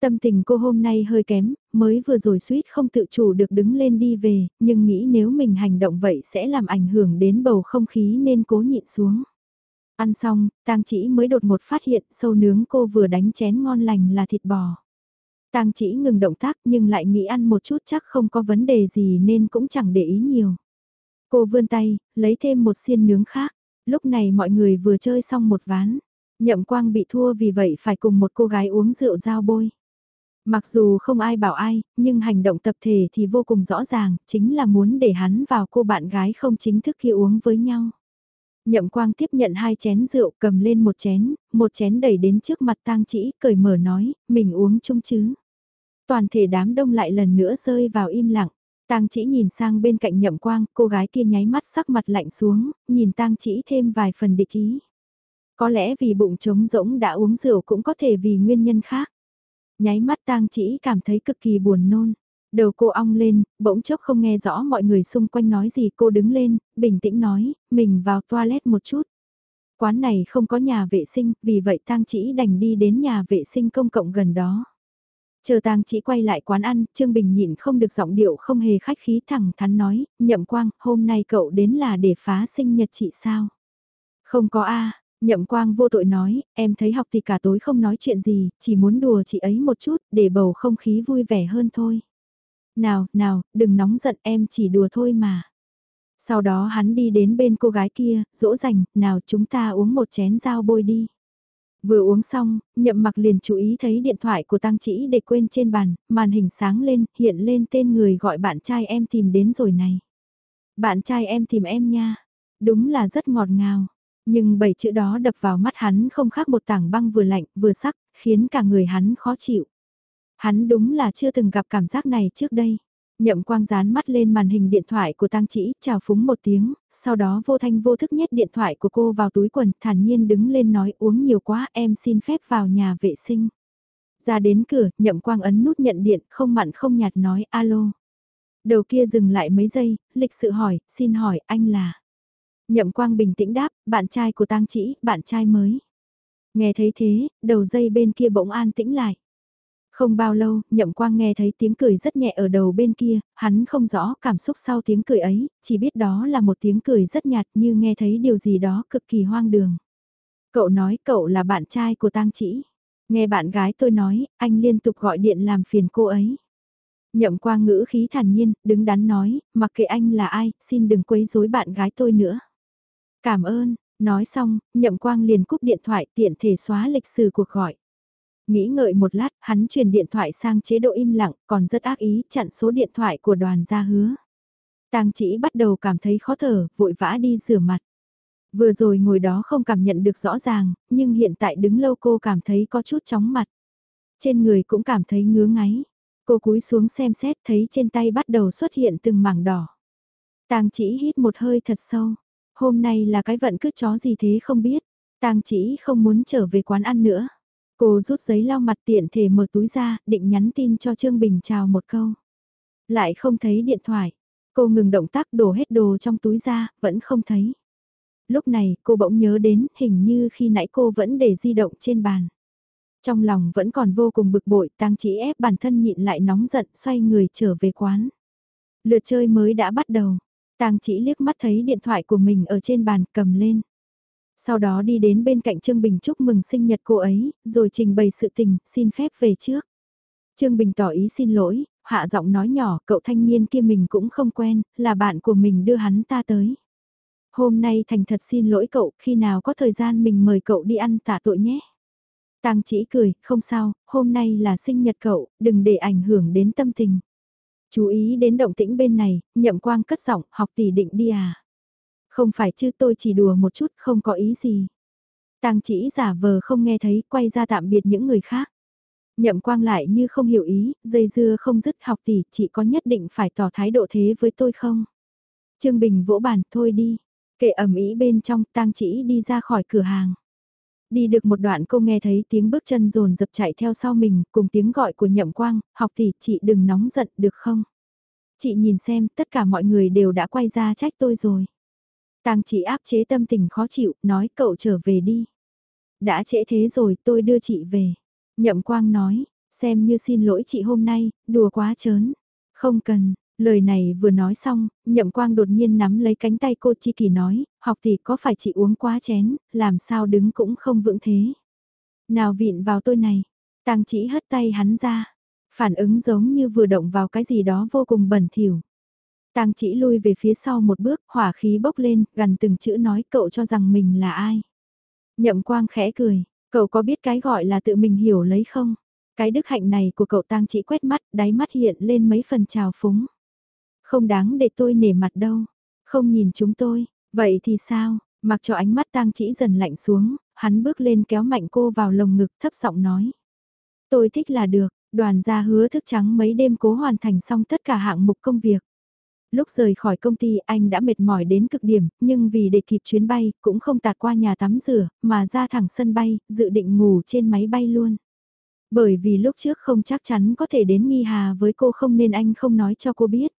Tâm tình cô hôm nay hơi kém, mới vừa rồi suýt không tự chủ được đứng lên đi về, nhưng nghĩ nếu mình hành động vậy sẽ làm ảnh hưởng đến bầu không khí nên cố nhịn xuống. Ăn xong, tang chỉ mới đột một phát hiện sâu nướng cô vừa đánh chén ngon lành là thịt bò. Tang chỉ ngừng động tác nhưng lại nghĩ ăn một chút chắc không có vấn đề gì nên cũng chẳng để ý nhiều. Cô vươn tay, lấy thêm một xiên nướng khác. Lúc này mọi người vừa chơi xong một ván. Nhậm quang bị thua vì vậy phải cùng một cô gái uống rượu giao bôi. Mặc dù không ai bảo ai, nhưng hành động tập thể thì vô cùng rõ ràng, chính là muốn để hắn vào cô bạn gái không chính thức kia uống với nhau. Nhậm quang tiếp nhận hai chén rượu cầm lên một chén, một chén đẩy đến trước mặt tang chỉ, cười mở nói, mình uống chung chứ. Toàn thể đám đông lại lần nữa rơi vào im lặng. Tang chỉ nhìn sang bên cạnh nhậm quang, cô gái kia nháy mắt sắc mặt lạnh xuống, nhìn tang chỉ thêm vài phần địch ý. Có lẽ vì bụng trống rỗng đã uống rượu cũng có thể vì nguyên nhân khác. Nháy mắt tang chỉ cảm thấy cực kỳ buồn nôn. Đầu cô ong lên, bỗng chốc không nghe rõ mọi người xung quanh nói gì cô đứng lên, bình tĩnh nói, mình vào toilet một chút. Quán này không có nhà vệ sinh, vì vậy tang chỉ đành đi đến nhà vệ sinh công cộng gần đó. Chờ tang chỉ quay lại quán ăn, Trương Bình nhịn không được giọng điệu không hề khách khí thẳng thắn nói, nhậm quang, hôm nay cậu đến là để phá sinh nhật chị sao? Không có a Nhậm quang vô tội nói, em thấy học thì cả tối không nói chuyện gì, chỉ muốn đùa chị ấy một chút, để bầu không khí vui vẻ hơn thôi. Nào, nào, đừng nóng giận em chỉ đùa thôi mà. Sau đó hắn đi đến bên cô gái kia, dỗ dành, nào chúng ta uống một chén dao bôi đi. Vừa uống xong, nhậm mặc liền chú ý thấy điện thoại của tăng chỉ để quên trên bàn, màn hình sáng lên, hiện lên tên người gọi bạn trai em tìm đến rồi này. Bạn trai em tìm em nha. Đúng là rất ngọt ngào. Nhưng bảy chữ đó đập vào mắt hắn không khác một tảng băng vừa lạnh vừa sắc, khiến cả người hắn khó chịu. Hắn đúng là chưa từng gặp cảm giác này trước đây. Nhậm quang dán mắt lên màn hình điện thoại của tang chỉ, chào phúng một tiếng, sau đó vô thanh vô thức nhét điện thoại của cô vào túi quần, thản nhiên đứng lên nói uống nhiều quá em xin phép vào nhà vệ sinh. Ra đến cửa, nhậm quang ấn nút nhận điện, không mặn không nhạt nói alo. Đầu kia dừng lại mấy giây, lịch sự hỏi, xin hỏi anh là... Nhậm quang bình tĩnh đáp, bạn trai của tang chỉ, bạn trai mới. Nghe thấy thế, đầu dây bên kia bỗng an tĩnh lại. Không bao lâu, nhậm quang nghe thấy tiếng cười rất nhẹ ở đầu bên kia, hắn không rõ cảm xúc sau tiếng cười ấy, chỉ biết đó là một tiếng cười rất nhạt như nghe thấy điều gì đó cực kỳ hoang đường. Cậu nói cậu là bạn trai của tang chỉ. Nghe bạn gái tôi nói, anh liên tục gọi điện làm phiền cô ấy. Nhậm quang ngữ khí thản nhiên, đứng đắn nói, mặc kệ anh là ai, xin đừng quấy rối bạn gái tôi nữa. Cảm ơn, nói xong, nhậm quang liền cúp điện thoại tiện thể xóa lịch sử cuộc gọi. Nghĩ ngợi một lát, hắn truyền điện thoại sang chế độ im lặng, còn rất ác ý chặn số điện thoại của đoàn gia hứa. Tang chỉ bắt đầu cảm thấy khó thở, vội vã đi rửa mặt. Vừa rồi ngồi đó không cảm nhận được rõ ràng, nhưng hiện tại đứng lâu cô cảm thấy có chút chóng mặt. Trên người cũng cảm thấy ngứa ngáy. Cô cúi xuống xem xét thấy trên tay bắt đầu xuất hiện từng mảng đỏ. Tang chỉ hít một hơi thật sâu. Hôm nay là cái vận cứ chó gì thế không biết. Tang chỉ không muốn trở về quán ăn nữa. Cô rút giấy lau mặt tiện thể mở túi ra, định nhắn tin cho Trương Bình chào một câu. Lại không thấy điện thoại. Cô ngừng động tác đổ hết đồ trong túi ra, vẫn không thấy. Lúc này, cô bỗng nhớ đến, hình như khi nãy cô vẫn để di động trên bàn. Trong lòng vẫn còn vô cùng bực bội, tang chỉ ép bản thân nhịn lại nóng giận, xoay người trở về quán. Lượt chơi mới đã bắt đầu. Tang chỉ liếc mắt thấy điện thoại của mình ở trên bàn cầm lên. Sau đó đi đến bên cạnh Trương Bình chúc mừng sinh nhật cô ấy, rồi trình bày sự tình, xin phép về trước. Trương Bình tỏ ý xin lỗi, hạ giọng nói nhỏ, cậu thanh niên kia mình cũng không quen, là bạn của mình đưa hắn ta tới. Hôm nay thành thật xin lỗi cậu, khi nào có thời gian mình mời cậu đi ăn tạ tội nhé. Tang chỉ cười, không sao, hôm nay là sinh nhật cậu, đừng để ảnh hưởng đến tâm tình. Chú ý đến động tĩnh bên này, nhậm quang cất giọng, học tỷ định đi à? Không phải chứ tôi chỉ đùa một chút, không có ý gì. Tang chỉ giả vờ không nghe thấy, quay ra tạm biệt những người khác. Nhậm quang lại như không hiểu ý, dây dưa không dứt học tỷ, chị có nhất định phải tỏ thái độ thế với tôi không? Trương Bình vỗ bàn, thôi đi. Kệ ẩm ý bên trong, tang chỉ đi ra khỏi cửa hàng. Đi được một đoạn cô nghe thấy tiếng bước chân rồn dập chạy theo sau mình, cùng tiếng gọi của nhậm quang, học tỷ, chị đừng nóng giận được không? Chị nhìn xem, tất cả mọi người đều đã quay ra trách tôi rồi. Tang chỉ áp chế tâm tình khó chịu, nói cậu trở về đi. Đã trễ thế rồi, tôi đưa chị về. Nhậm quang nói, xem như xin lỗi chị hôm nay, đùa quá chớn. Không cần, lời này vừa nói xong, nhậm quang đột nhiên nắm lấy cánh tay cô Chi Kỳ nói, học thì có phải chị uống quá chén, làm sao đứng cũng không vững thế. Nào vịn vào tôi này, tang chỉ hất tay hắn ra, phản ứng giống như vừa động vào cái gì đó vô cùng bẩn thỉu. Tang chỉ lui về phía sau một bước, hỏa khí bốc lên, gần từng chữ nói cậu cho rằng mình là ai. Nhậm quang khẽ cười, cậu có biết cái gọi là tự mình hiểu lấy không? Cái đức hạnh này của cậu tang chỉ quét mắt, đáy mắt hiện lên mấy phần trào phúng. Không đáng để tôi nể mặt đâu, không nhìn chúng tôi, vậy thì sao? Mặc cho ánh mắt tang chỉ dần lạnh xuống, hắn bước lên kéo mạnh cô vào lồng ngực thấp giọng nói. Tôi thích là được, đoàn gia hứa thức trắng mấy đêm cố hoàn thành xong tất cả hạng mục công việc. Lúc rời khỏi công ty anh đã mệt mỏi đến cực điểm, nhưng vì để kịp chuyến bay, cũng không tạt qua nhà tắm rửa, mà ra thẳng sân bay, dự định ngủ trên máy bay luôn. Bởi vì lúc trước không chắc chắn có thể đến nghi hà với cô không nên anh không nói cho cô biết.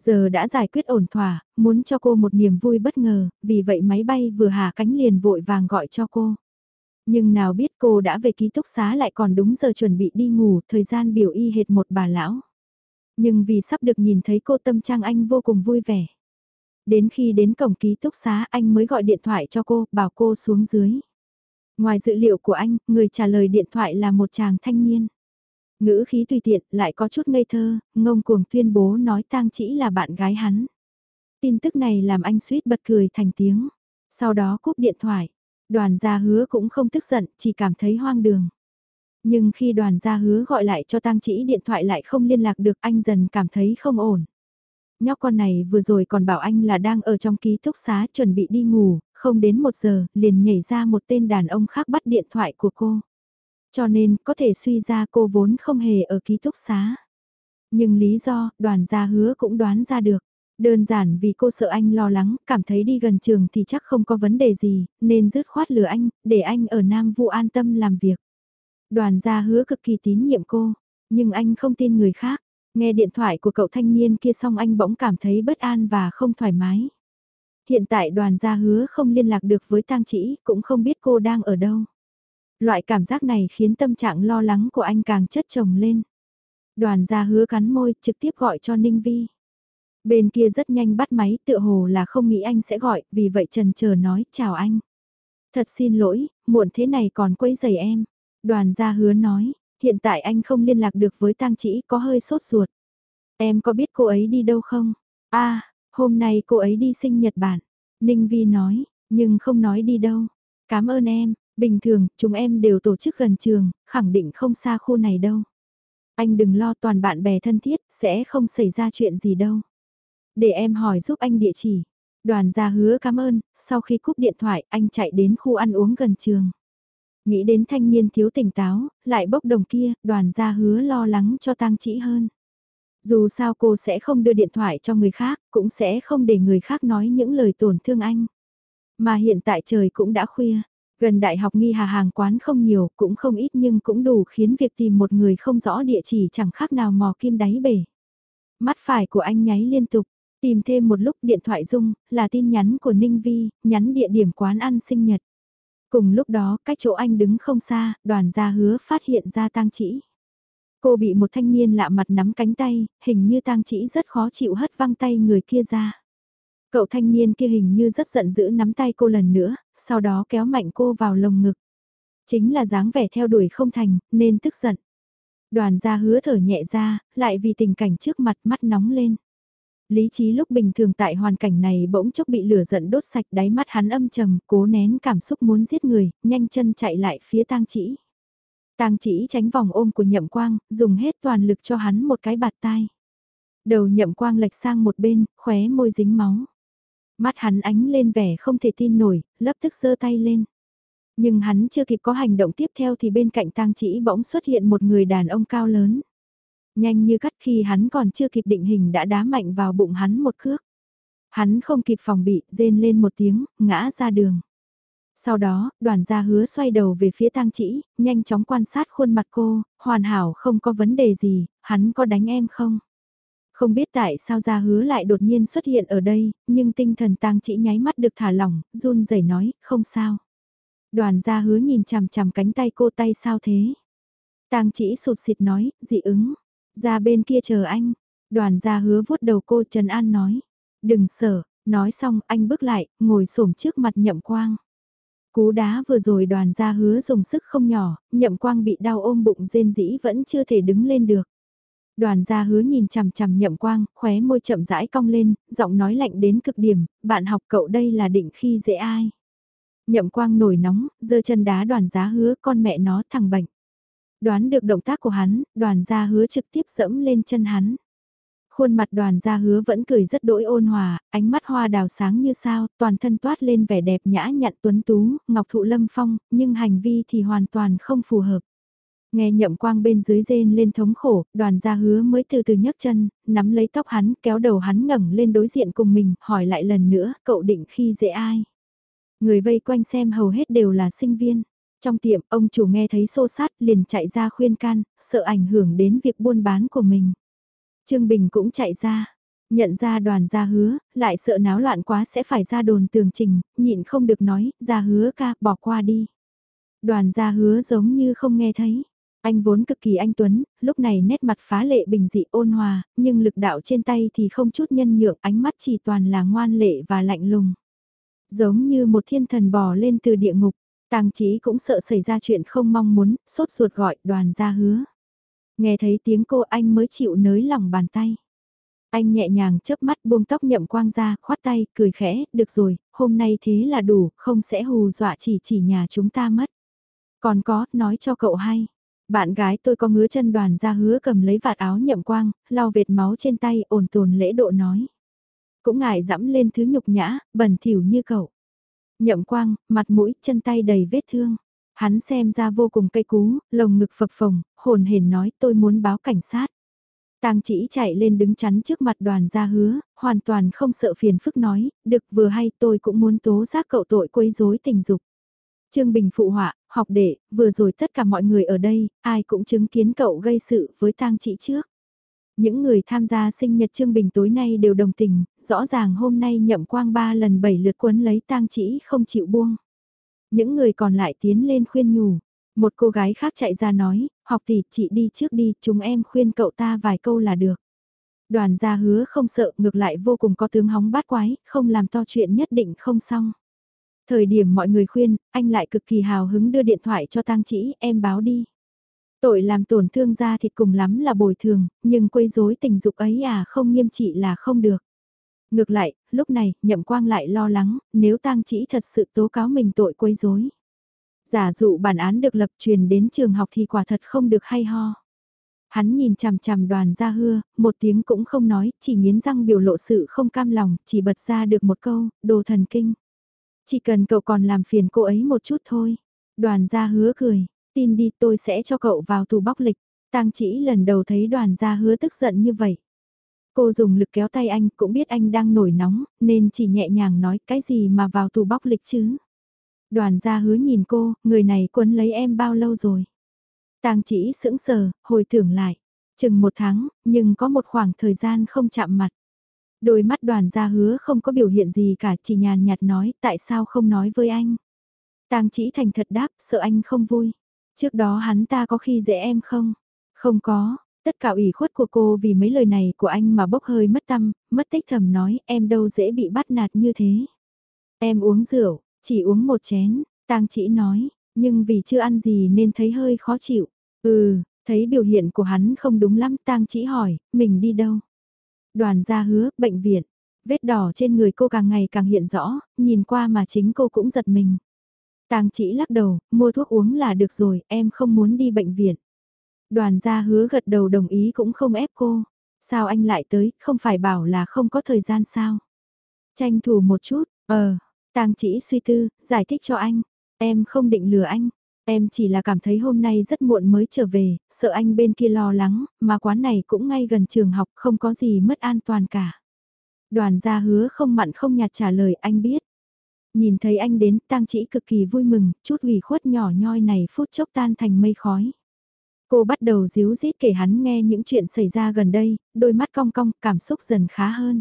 Giờ đã giải quyết ổn thỏa, muốn cho cô một niềm vui bất ngờ, vì vậy máy bay vừa hạ cánh liền vội vàng gọi cho cô. Nhưng nào biết cô đã về ký túc xá lại còn đúng giờ chuẩn bị đi ngủ, thời gian biểu y hệt một bà lão. Nhưng vì sắp được nhìn thấy cô tâm trang anh vô cùng vui vẻ. Đến khi đến cổng ký túc xá anh mới gọi điện thoại cho cô, bảo cô xuống dưới. Ngoài dữ liệu của anh, người trả lời điện thoại là một chàng thanh niên. Ngữ khí tùy tiện, lại có chút ngây thơ, ngông cuồng tuyên bố nói tang chỉ là bạn gái hắn. Tin tức này làm anh suýt bật cười thành tiếng. Sau đó cúp điện thoại. Đoàn gia hứa cũng không tức giận, chỉ cảm thấy hoang đường. Nhưng khi đoàn gia hứa gọi lại cho tang chỉ điện thoại lại không liên lạc được anh dần cảm thấy không ổn. Nhóc con này vừa rồi còn bảo anh là đang ở trong ký túc xá chuẩn bị đi ngủ, không đến một giờ liền nhảy ra một tên đàn ông khác bắt điện thoại của cô. Cho nên có thể suy ra cô vốn không hề ở ký túc xá. Nhưng lý do đoàn gia hứa cũng đoán ra được. Đơn giản vì cô sợ anh lo lắng, cảm thấy đi gần trường thì chắc không có vấn đề gì, nên dứt khoát lừa anh, để anh ở Nam Vũ an tâm làm việc. Đoàn gia hứa cực kỳ tín nhiệm cô, nhưng anh không tin người khác. Nghe điện thoại của cậu thanh niên kia xong anh bỗng cảm thấy bất an và không thoải mái. Hiện tại đoàn gia hứa không liên lạc được với tang chỉ, cũng không biết cô đang ở đâu. Loại cảm giác này khiến tâm trạng lo lắng của anh càng chất chồng lên. Đoàn gia hứa cắn môi, trực tiếp gọi cho Ninh Vi. Bên kia rất nhanh bắt máy, tựa hồ là không nghĩ anh sẽ gọi, vì vậy trần chờ nói, chào anh. Thật xin lỗi, muộn thế này còn quấy giày em. Đoàn gia hứa nói, hiện tại anh không liên lạc được với tang chỉ có hơi sốt ruột. Em có biết cô ấy đi đâu không? a hôm nay cô ấy đi sinh Nhật Bản. Ninh Vi nói, nhưng không nói đi đâu. Cảm ơn em, bình thường, chúng em đều tổ chức gần trường, khẳng định không xa khu này đâu. Anh đừng lo toàn bạn bè thân thiết, sẽ không xảy ra chuyện gì đâu. Để em hỏi giúp anh địa chỉ. Đoàn gia hứa cảm ơn, sau khi cúp điện thoại, anh chạy đến khu ăn uống gần trường. Nghĩ đến thanh niên thiếu tỉnh táo, lại bốc đồng kia, đoàn gia hứa lo lắng cho tang chỉ hơn. Dù sao cô sẽ không đưa điện thoại cho người khác, cũng sẽ không để người khác nói những lời tổn thương anh. Mà hiện tại trời cũng đã khuya, gần đại học nghi hà hàng quán không nhiều, cũng không ít nhưng cũng đủ khiến việc tìm một người không rõ địa chỉ chẳng khác nào mò kim đáy bể. Mắt phải của anh nháy liên tục, tìm thêm một lúc điện thoại rung, là tin nhắn của Ninh Vi, nhắn địa điểm quán ăn sinh nhật. Cùng lúc đó, cách chỗ anh đứng không xa, đoàn gia hứa phát hiện ra tang chỉ. Cô bị một thanh niên lạ mặt nắm cánh tay, hình như tang chỉ rất khó chịu hất văng tay người kia ra. Cậu thanh niên kia hình như rất giận dữ nắm tay cô lần nữa, sau đó kéo mạnh cô vào lồng ngực. Chính là dáng vẻ theo đuổi không thành, nên tức giận. Đoàn gia hứa thở nhẹ ra, lại vì tình cảnh trước mặt mắt nóng lên. Lý trí lúc bình thường tại hoàn cảnh này bỗng chốc bị lửa giận đốt sạch đáy mắt hắn âm trầm, cố nén cảm xúc muốn giết người, nhanh chân chạy lại phía tang chỉ. Tang chỉ tránh vòng ôm của nhậm quang, dùng hết toàn lực cho hắn một cái bạt tai. Đầu nhậm quang lệch sang một bên, khóe môi dính máu. Mắt hắn ánh lên vẻ không thể tin nổi, lập tức giơ tay lên. Nhưng hắn chưa kịp có hành động tiếp theo thì bên cạnh tang chỉ bỗng xuất hiện một người đàn ông cao lớn. Nhanh như cắt khi hắn còn chưa kịp định hình đã đá mạnh vào bụng hắn một cước. Hắn không kịp phòng bị, rên lên một tiếng, ngã ra đường. Sau đó, đoàn gia hứa xoay đầu về phía tang chỉ, nhanh chóng quan sát khuôn mặt cô, hoàn hảo không có vấn đề gì, hắn có đánh em không? Không biết tại sao gia hứa lại đột nhiên xuất hiện ở đây, nhưng tinh thần tang chỉ nháy mắt được thả lỏng, run rẩy nói, không sao. Đoàn gia hứa nhìn chằm chằm cánh tay cô tay sao thế? Tang chỉ sụt xịt nói, dị ứng. Ra bên kia chờ anh. Đoàn gia hứa vuốt đầu cô Trần An nói. Đừng sợ, nói xong anh bước lại, ngồi xổm trước mặt nhậm quang. Cú đá vừa rồi đoàn gia hứa dùng sức không nhỏ, nhậm quang bị đau ôm bụng rên dĩ vẫn chưa thể đứng lên được. Đoàn gia hứa nhìn chằm chằm nhậm quang, khóe môi chậm rãi cong lên, giọng nói lạnh đến cực điểm, bạn học cậu đây là định khi dễ ai. Nhậm quang nổi nóng, giơ chân đá đoàn gia hứa con mẹ nó thằng bệnh. Đoán được động tác của hắn, đoàn gia hứa trực tiếp dẫm lên chân hắn. Khuôn mặt đoàn gia hứa vẫn cười rất đỗi ôn hòa, ánh mắt hoa đào sáng như sao, toàn thân toát lên vẻ đẹp nhã nhặn tuấn tú, ngọc thụ lâm phong, nhưng hành vi thì hoàn toàn không phù hợp. Nghe nhậm quang bên dưới rên lên thống khổ, đoàn gia hứa mới từ từ nhấc chân, nắm lấy tóc hắn, kéo đầu hắn ngẩng lên đối diện cùng mình, hỏi lại lần nữa, cậu định khi dễ ai? Người vây quanh xem hầu hết đều là sinh viên. Trong tiệm, ông chủ nghe thấy xô sát liền chạy ra khuyên can, sợ ảnh hưởng đến việc buôn bán của mình. Trương Bình cũng chạy ra, nhận ra đoàn gia hứa, lại sợ náo loạn quá sẽ phải ra đồn tường trình, nhịn không được nói, gia hứa ca, bỏ qua đi. Đoàn gia hứa giống như không nghe thấy. Anh vốn cực kỳ anh Tuấn, lúc này nét mặt phá lệ bình dị ôn hòa, nhưng lực đạo trên tay thì không chút nhân nhượng, ánh mắt chỉ toàn là ngoan lệ và lạnh lùng. Giống như một thiên thần bò lên từ địa ngục, tàng trí cũng sợ xảy ra chuyện không mong muốn, sốt ruột gọi đoàn gia hứa. Nghe thấy tiếng cô anh mới chịu nới lòng bàn tay. Anh nhẹ nhàng chớp mắt buông tóc nhậm quang ra, khoát tay, cười khẽ, được rồi, hôm nay thế là đủ, không sẽ hù dọa chỉ chỉ nhà chúng ta mất. Còn có, nói cho cậu hay. Bạn gái tôi có ngứa chân đoàn ra hứa cầm lấy vạt áo nhậm quang, lau vệt máu trên tay, ổn tồn lễ độ nói. Cũng ngại dẫm lên thứ nhục nhã, bẩn thỉu như cậu. Nhậm quang, mặt mũi, chân tay đầy vết thương. Hắn xem ra vô cùng cây cú, lồng ngực phập phồng, hồn hển nói tôi muốn báo cảnh sát. Tang chỉ chạy lên đứng chắn trước mặt đoàn gia hứa, hoàn toàn không sợ phiền phức nói, được vừa hay tôi cũng muốn tố giác cậu tội quấy rối tình dục. Trương Bình phụ họa, học đệ, vừa rồi tất cả mọi người ở đây, ai cũng chứng kiến cậu gây sự với tang chỉ trước. Những người tham gia sinh nhật Trương Bình tối nay đều đồng tình, rõ ràng hôm nay nhậm quang ba lần bảy lượt quấn lấy tang chỉ không chịu buông. Những người còn lại tiến lên khuyên nhủ. Một cô gái khác chạy ra nói, học tỷ chị đi trước đi, chúng em khuyên cậu ta vài câu là được. Đoàn gia hứa không sợ, ngược lại vô cùng có tướng hóng bát quái, không làm to chuyện nhất định không xong. Thời điểm mọi người khuyên, anh lại cực kỳ hào hứng đưa điện thoại cho tang chỉ, em báo đi. Tội làm tổn thương ra thịt cùng lắm là bồi thường, nhưng quấy rối tình dục ấy à không nghiêm trị là không được. Ngược lại, lúc này, nhậm quang lại lo lắng, nếu tang chỉ thật sự tố cáo mình tội quấy rối. Giả dụ bản án được lập truyền đến trường học thì quả thật không được hay ho. Hắn nhìn chằm chằm đoàn gia hưa, một tiếng cũng không nói, chỉ nghiến răng biểu lộ sự không cam lòng, chỉ bật ra được một câu, đồ thần kinh. Chỉ cần cậu còn làm phiền cô ấy một chút thôi. Đoàn gia hứa cười, tin đi tôi sẽ cho cậu vào tù bóc lịch. Tang chỉ lần đầu thấy đoàn gia hứa tức giận như vậy. Cô dùng lực kéo tay anh cũng biết anh đang nổi nóng, nên chỉ nhẹ nhàng nói cái gì mà vào tù bóc lịch chứ. Đoàn gia hứa nhìn cô, người này quấn lấy em bao lâu rồi. Tang chỉ sững sờ, hồi tưởng lại. Chừng một tháng, nhưng có một khoảng thời gian không chạm mặt. Đôi mắt đoàn gia hứa không có biểu hiện gì cả, chỉ nhàn nhạt nói, tại sao không nói với anh. Tang chỉ thành thật đáp, sợ anh không vui. Trước đó hắn ta có khi dễ em không? Không có, tất cả ủy khuất của cô vì mấy lời này của anh mà bốc hơi mất tâm, mất tích thầm nói em đâu dễ bị bắt nạt như thế. Em uống rượu, chỉ uống một chén, tang chỉ nói, nhưng vì chưa ăn gì nên thấy hơi khó chịu. Ừ, thấy biểu hiện của hắn không đúng lắm tang chỉ hỏi, mình đi đâu? Đoàn gia hứa, bệnh viện. Vết đỏ trên người cô càng ngày càng hiện rõ, nhìn qua mà chính cô cũng giật mình. Tang chỉ lắc đầu, mua thuốc uống là được rồi, em không muốn đi bệnh viện. Đoàn gia hứa gật đầu đồng ý cũng không ép cô. Sao anh lại tới, không phải bảo là không có thời gian sao? Tranh thủ một chút, ờ, Tang chỉ suy tư, giải thích cho anh. Em không định lừa anh. Em chỉ là cảm thấy hôm nay rất muộn mới trở về, sợ anh bên kia lo lắng, mà quán này cũng ngay gần trường học không có gì mất an toàn cả. Đoàn gia hứa không mặn không nhạt trả lời anh biết. Nhìn thấy anh đến tang chỉ cực kỳ vui mừng, chút ủy khuất nhỏ nhoi này phút chốc tan thành mây khói. Cô bắt đầu díu dít kể hắn nghe những chuyện xảy ra gần đây, đôi mắt cong cong, cảm xúc dần khá hơn.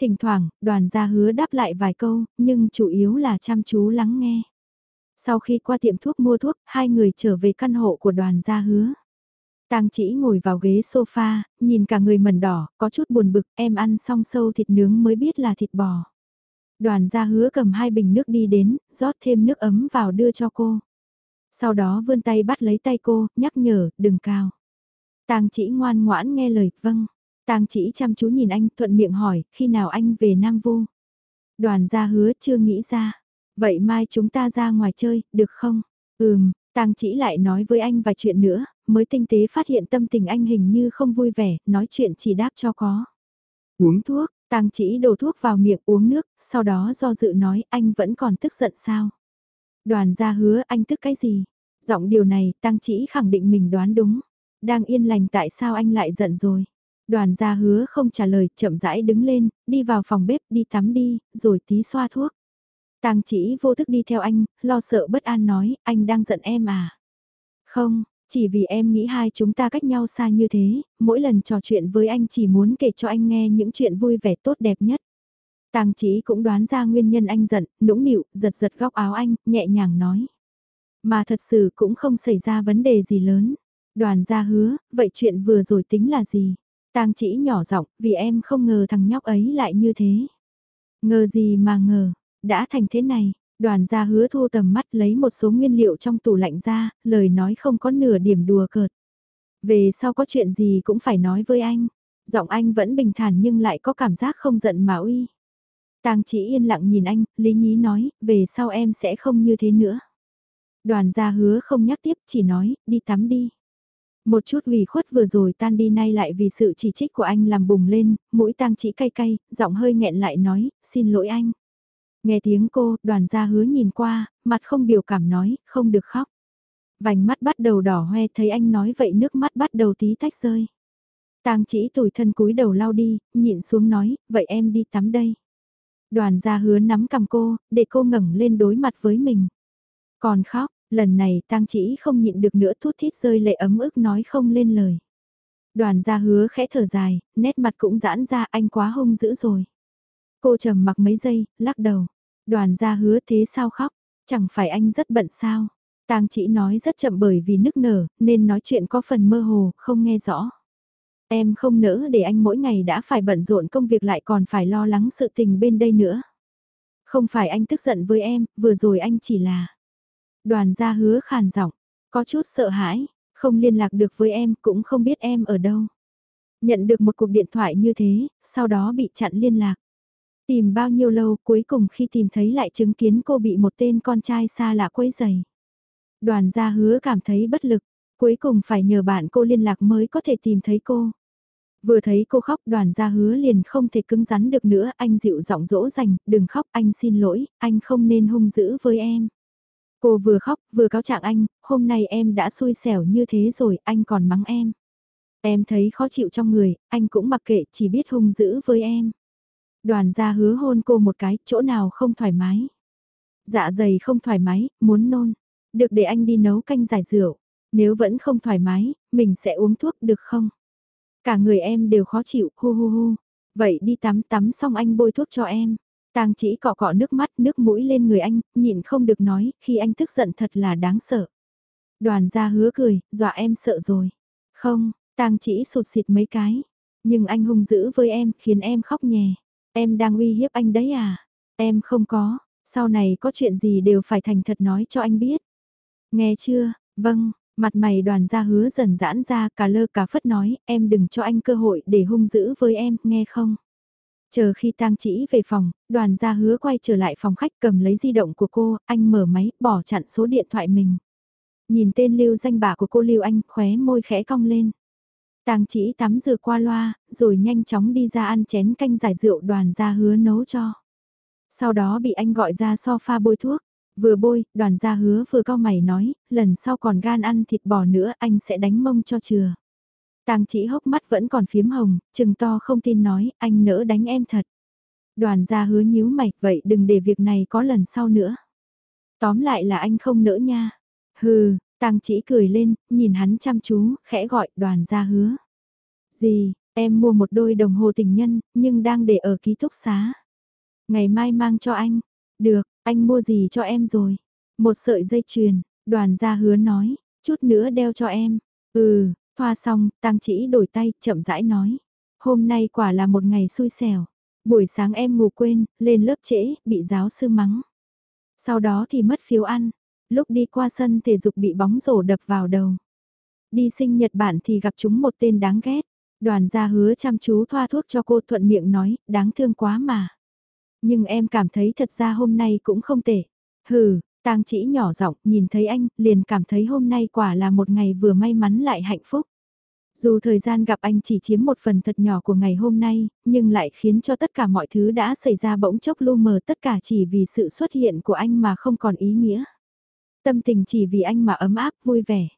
Thỉnh thoảng, đoàn gia hứa đáp lại vài câu, nhưng chủ yếu là chăm chú lắng nghe. Sau khi qua tiệm thuốc mua thuốc, hai người trở về căn hộ của đoàn gia hứa. Tang chỉ ngồi vào ghế sofa, nhìn cả người mẩn đỏ, có chút buồn bực, em ăn xong sâu thịt nướng mới biết là thịt bò. Đoàn gia hứa cầm hai bình nước đi đến, rót thêm nước ấm vào đưa cho cô. Sau đó vươn tay bắt lấy tay cô, nhắc nhở, đừng cao. Tang chỉ ngoan ngoãn nghe lời, vâng. Tang chỉ chăm chú nhìn anh, thuận miệng hỏi, khi nào anh về Nam Vu? Đoàn gia hứa chưa nghĩ ra. Vậy mai chúng ta ra ngoài chơi, được không? Ừm, Tang chỉ lại nói với anh vài chuyện nữa, mới tinh tế phát hiện tâm tình anh hình như không vui vẻ, nói chuyện chỉ đáp cho có. Uống thuốc, Tang chỉ đổ thuốc vào miệng uống nước, sau đó do dự nói anh vẫn còn tức giận sao? Đoàn gia hứa anh tức cái gì? Giọng điều này Tang chỉ khẳng định mình đoán đúng. Đang yên lành tại sao anh lại giận rồi? Đoàn gia hứa không trả lời, chậm rãi đứng lên, đi vào phòng bếp, đi tắm đi, rồi tí xoa thuốc. Tang chỉ vô thức đi theo anh, lo sợ bất an nói, anh đang giận em à? Không, chỉ vì em nghĩ hai chúng ta cách nhau xa như thế, mỗi lần trò chuyện với anh chỉ muốn kể cho anh nghe những chuyện vui vẻ tốt đẹp nhất. Tàng chỉ cũng đoán ra nguyên nhân anh giận, nũng nịu, giật giật góc áo anh, nhẹ nhàng nói. Mà thật sự cũng không xảy ra vấn đề gì lớn. Đoàn gia hứa, vậy chuyện vừa rồi tính là gì? Tang chỉ nhỏ giọng, vì em không ngờ thằng nhóc ấy lại như thế. Ngờ gì mà ngờ, đã thành thế này, đoàn gia hứa thu tầm mắt lấy một số nguyên liệu trong tủ lạnh ra, lời nói không có nửa điểm đùa cợt. Về sau có chuyện gì cũng phải nói với anh. Giọng anh vẫn bình thản nhưng lại có cảm giác không giận mà uy. Tang chỉ yên lặng nhìn anh, Lý Nhí nói, về sau em sẽ không như thế nữa. Đoàn gia hứa không nhắc tiếp, chỉ nói, đi tắm đi. Một chút ủy khuất vừa rồi tan đi nay lại vì sự chỉ trích của anh làm bùng lên, mũi tang chỉ cay cay, giọng hơi nghẹn lại nói, xin lỗi anh. Nghe tiếng cô, đoàn gia hứa nhìn qua, mặt không biểu cảm nói, không được khóc. Vành mắt bắt đầu đỏ hoe thấy anh nói vậy nước mắt bắt đầu tí tách rơi. Tang chỉ tủi thân cúi đầu lau đi, nhịn xuống nói, vậy em đi tắm đây. Đoàn gia hứa nắm cầm cô, để cô ngẩng lên đối mặt với mình. Còn khóc, lần này tang chỉ không nhịn được nữa thút thít rơi lệ ấm ức nói không lên lời. Đoàn gia hứa khẽ thở dài, nét mặt cũng giãn ra anh quá hung dữ rồi. Cô trầm mặc mấy giây, lắc đầu. Đoàn gia hứa thế sao khóc, chẳng phải anh rất bận sao. Tang chỉ nói rất chậm bởi vì nức nở, nên nói chuyện có phần mơ hồ, không nghe rõ. Em không nỡ để anh mỗi ngày đã phải bận rộn công việc lại còn phải lo lắng sự tình bên đây nữa. Không phải anh tức giận với em, vừa rồi anh chỉ là... Đoàn gia hứa khàn giọng, có chút sợ hãi, không liên lạc được với em cũng không biết em ở đâu. Nhận được một cuộc điện thoại như thế, sau đó bị chặn liên lạc. Tìm bao nhiêu lâu cuối cùng khi tìm thấy lại chứng kiến cô bị một tên con trai xa lạ quấy giày. Đoàn gia hứa cảm thấy bất lực, cuối cùng phải nhờ bạn cô liên lạc mới có thể tìm thấy cô. Vừa thấy cô khóc đoàn gia hứa liền không thể cứng rắn được nữa, anh dịu giọng dỗ dành, đừng khóc anh xin lỗi, anh không nên hung dữ với em. Cô vừa khóc vừa cáo trạng anh, hôm nay em đã xui xẻo như thế rồi, anh còn mắng em. Em thấy khó chịu trong người, anh cũng mặc kệ, chỉ biết hung dữ với em. Đoàn gia hứa hôn cô một cái, chỗ nào không thoải mái. Dạ dày không thoải mái, muốn nôn. Được để anh đi nấu canh giải rượu. Nếu vẫn không thoải mái, mình sẽ uống thuốc được không? Cả người em đều khó chịu, hu hu hu. Vậy đi tắm tắm xong anh bôi thuốc cho em. Tang chỉ cọ cọ nước mắt, nước mũi lên người anh, nhịn không được nói, khi anh tức giận thật là đáng sợ. Đoàn gia hứa cười, dọa em sợ rồi. Không, Tang chỉ sụt xịt mấy cái. Nhưng anh hung dữ với em, khiến em khóc nhè. Em đang uy hiếp anh đấy à? Em không có, sau này có chuyện gì đều phải thành thật nói cho anh biết. Nghe chưa? Vâng, mặt mày đoàn gia hứa dần giãn ra cả lơ cả phất nói, em đừng cho anh cơ hội để hung dữ với em, nghe không? Chờ khi tang chỉ về phòng, đoàn gia hứa quay trở lại phòng khách cầm lấy di động của cô, anh mở máy, bỏ chặn số điện thoại mình. Nhìn tên lưu danh bạ của cô Lưu Anh, khóe môi khẽ cong lên. Tang chỉ tắm rửa qua loa, rồi nhanh chóng đi ra ăn chén canh giải rượu đoàn gia hứa nấu cho. Sau đó bị anh gọi ra sofa bôi thuốc. Vừa bôi, đoàn gia hứa vừa cao mày nói, lần sau còn gan ăn thịt bò nữa anh sẽ đánh mông cho chừa. Tang chỉ hốc mắt vẫn còn phiếm hồng, chừng to không tin nói, anh nỡ đánh em thật. Đoàn gia hứa nhíu mày, vậy đừng để việc này có lần sau nữa. Tóm lại là anh không nỡ nha. Hừ, Tang chỉ cười lên, nhìn hắn chăm chú, khẽ gọi đoàn gia hứa. Gì, em mua một đôi đồng hồ tình nhân, nhưng đang để ở ký túc xá. Ngày mai mang cho anh. Được, anh mua gì cho em rồi? Một sợi dây chuyền, đoàn gia hứa nói, chút nữa đeo cho em. Ừ, thoa xong, Tang chỉ đổi tay, chậm rãi nói. Hôm nay quả là một ngày xui xẻo. Buổi sáng em ngủ quên, lên lớp trễ, bị giáo sư mắng. Sau đó thì mất phiếu ăn. Lúc đi qua sân thể dục bị bóng rổ đập vào đầu. Đi sinh nhật bản thì gặp chúng một tên đáng ghét. Đoàn gia hứa chăm chú thoa thuốc cho cô thuận miệng nói, đáng thương quá mà. Nhưng em cảm thấy thật ra hôm nay cũng không tệ. Hừ, tang chỉ nhỏ giọng nhìn thấy anh, liền cảm thấy hôm nay quả là một ngày vừa may mắn lại hạnh phúc. Dù thời gian gặp anh chỉ chiếm một phần thật nhỏ của ngày hôm nay, nhưng lại khiến cho tất cả mọi thứ đã xảy ra bỗng chốc lu mờ tất cả chỉ vì sự xuất hiện của anh mà không còn ý nghĩa. Tâm tình chỉ vì anh mà ấm áp vui vẻ.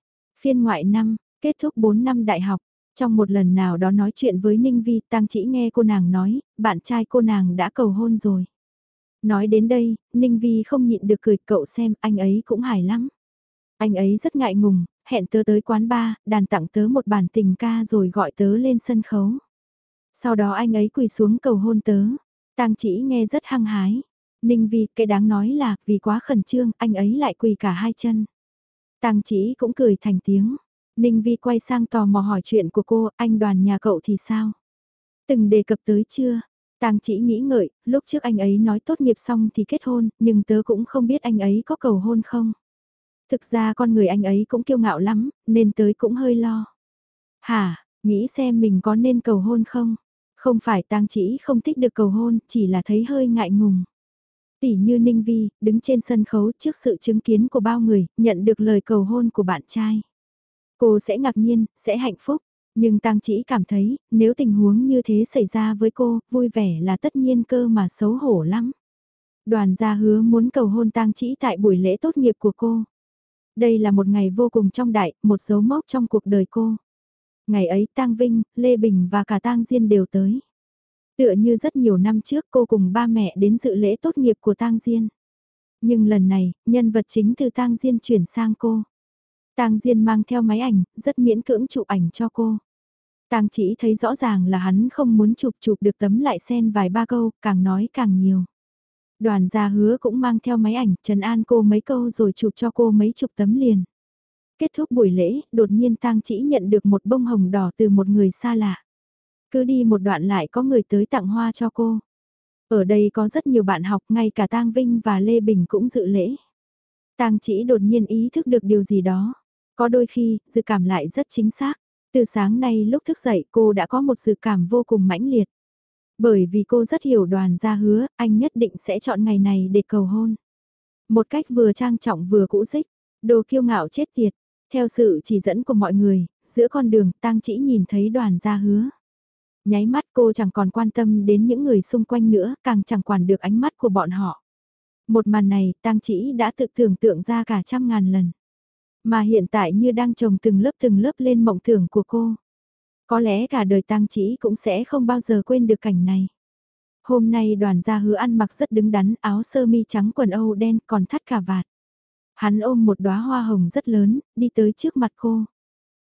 Phiên ngoại năm, kết thúc 4 năm đại học. Trong một lần nào đó nói chuyện với Ninh Vi, Tăng chỉ nghe cô nàng nói, bạn trai cô nàng đã cầu hôn rồi. Nói đến đây, Ninh Vi không nhịn được cười cậu xem anh ấy cũng hài lắm. Anh ấy rất ngại ngùng, hẹn tớ tới quán bar, đàn tặng tớ một bản tình ca rồi gọi tớ lên sân khấu. Sau đó anh ấy quỳ xuống cầu hôn tớ. Tang chỉ nghe rất hăng hái. Ninh Vi, cái đáng nói là, vì quá khẩn trương, anh ấy lại quỳ cả hai chân. Tang chỉ cũng cười thành tiếng. Ninh Vi quay sang tò mò hỏi chuyện của cô, anh đoàn nhà cậu thì sao? Từng đề cập tới chưa? Tang chỉ nghĩ ngợi, lúc trước anh ấy nói tốt nghiệp xong thì kết hôn, nhưng tớ cũng không biết anh ấy có cầu hôn không. Thực ra con người anh ấy cũng kiêu ngạo lắm, nên tới cũng hơi lo. Hả, nghĩ xem mình có nên cầu hôn không? Không phải tang chỉ không thích được cầu hôn, chỉ là thấy hơi ngại ngùng. Tỷ như Ninh Vi, đứng trên sân khấu trước sự chứng kiến của bao người, nhận được lời cầu hôn của bạn trai. Cô sẽ ngạc nhiên, sẽ hạnh phúc, nhưng Tang Chỉ cảm thấy, nếu tình huống như thế xảy ra với cô, vui vẻ là tất nhiên cơ mà xấu hổ lắm. Đoàn gia hứa muốn cầu hôn Tang Chỉ tại buổi lễ tốt nghiệp của cô. Đây là một ngày vô cùng trong đại, một dấu mốc trong cuộc đời cô. Ngày ấy Tang Vinh, Lê Bình và cả Tang Diên đều tới. Tựa như rất nhiều năm trước cô cùng ba mẹ đến dự lễ tốt nghiệp của Tang Diên. Nhưng lần này, nhân vật chính từ Tang Diên chuyển sang cô. Tang Diên mang theo máy ảnh, rất miễn cưỡng chụp ảnh cho cô. Tang chỉ thấy rõ ràng là hắn không muốn chụp chụp được tấm lại xen vài ba câu, càng nói càng nhiều. Đoàn gia hứa cũng mang theo máy ảnh, trần an cô mấy câu rồi chụp cho cô mấy chục tấm liền. Kết thúc buổi lễ, đột nhiên Tang chỉ nhận được một bông hồng đỏ từ một người xa lạ. Cứ đi một đoạn lại có người tới tặng hoa cho cô. Ở đây có rất nhiều bạn học, ngay cả Tang Vinh và Lê Bình cũng dự lễ. Tang chỉ đột nhiên ý thức được điều gì đó. Có đôi khi, dự cảm lại rất chính xác. Từ sáng nay lúc thức dậy cô đã có một dự cảm vô cùng mãnh liệt. Bởi vì cô rất hiểu đoàn gia hứa, anh nhất định sẽ chọn ngày này để cầu hôn. Một cách vừa trang trọng vừa cũ dích, đồ kiêu ngạo chết tiệt. Theo sự chỉ dẫn của mọi người, giữa con đường tang chỉ nhìn thấy đoàn gia hứa. Nháy mắt cô chẳng còn quan tâm đến những người xung quanh nữa, càng chẳng quản được ánh mắt của bọn họ. Một màn này, tang chỉ đã tự tưởng tượng ra cả trăm ngàn lần. Mà hiện tại như đang trồng từng lớp từng lớp lên mộng tưởng của cô. Có lẽ cả đời tang chỉ cũng sẽ không bao giờ quên được cảnh này. Hôm nay đoàn gia hứa ăn mặc rất đứng đắn, áo sơ mi trắng quần âu đen còn thắt cà vạt. Hắn ôm một đóa hoa hồng rất lớn, đi tới trước mặt cô.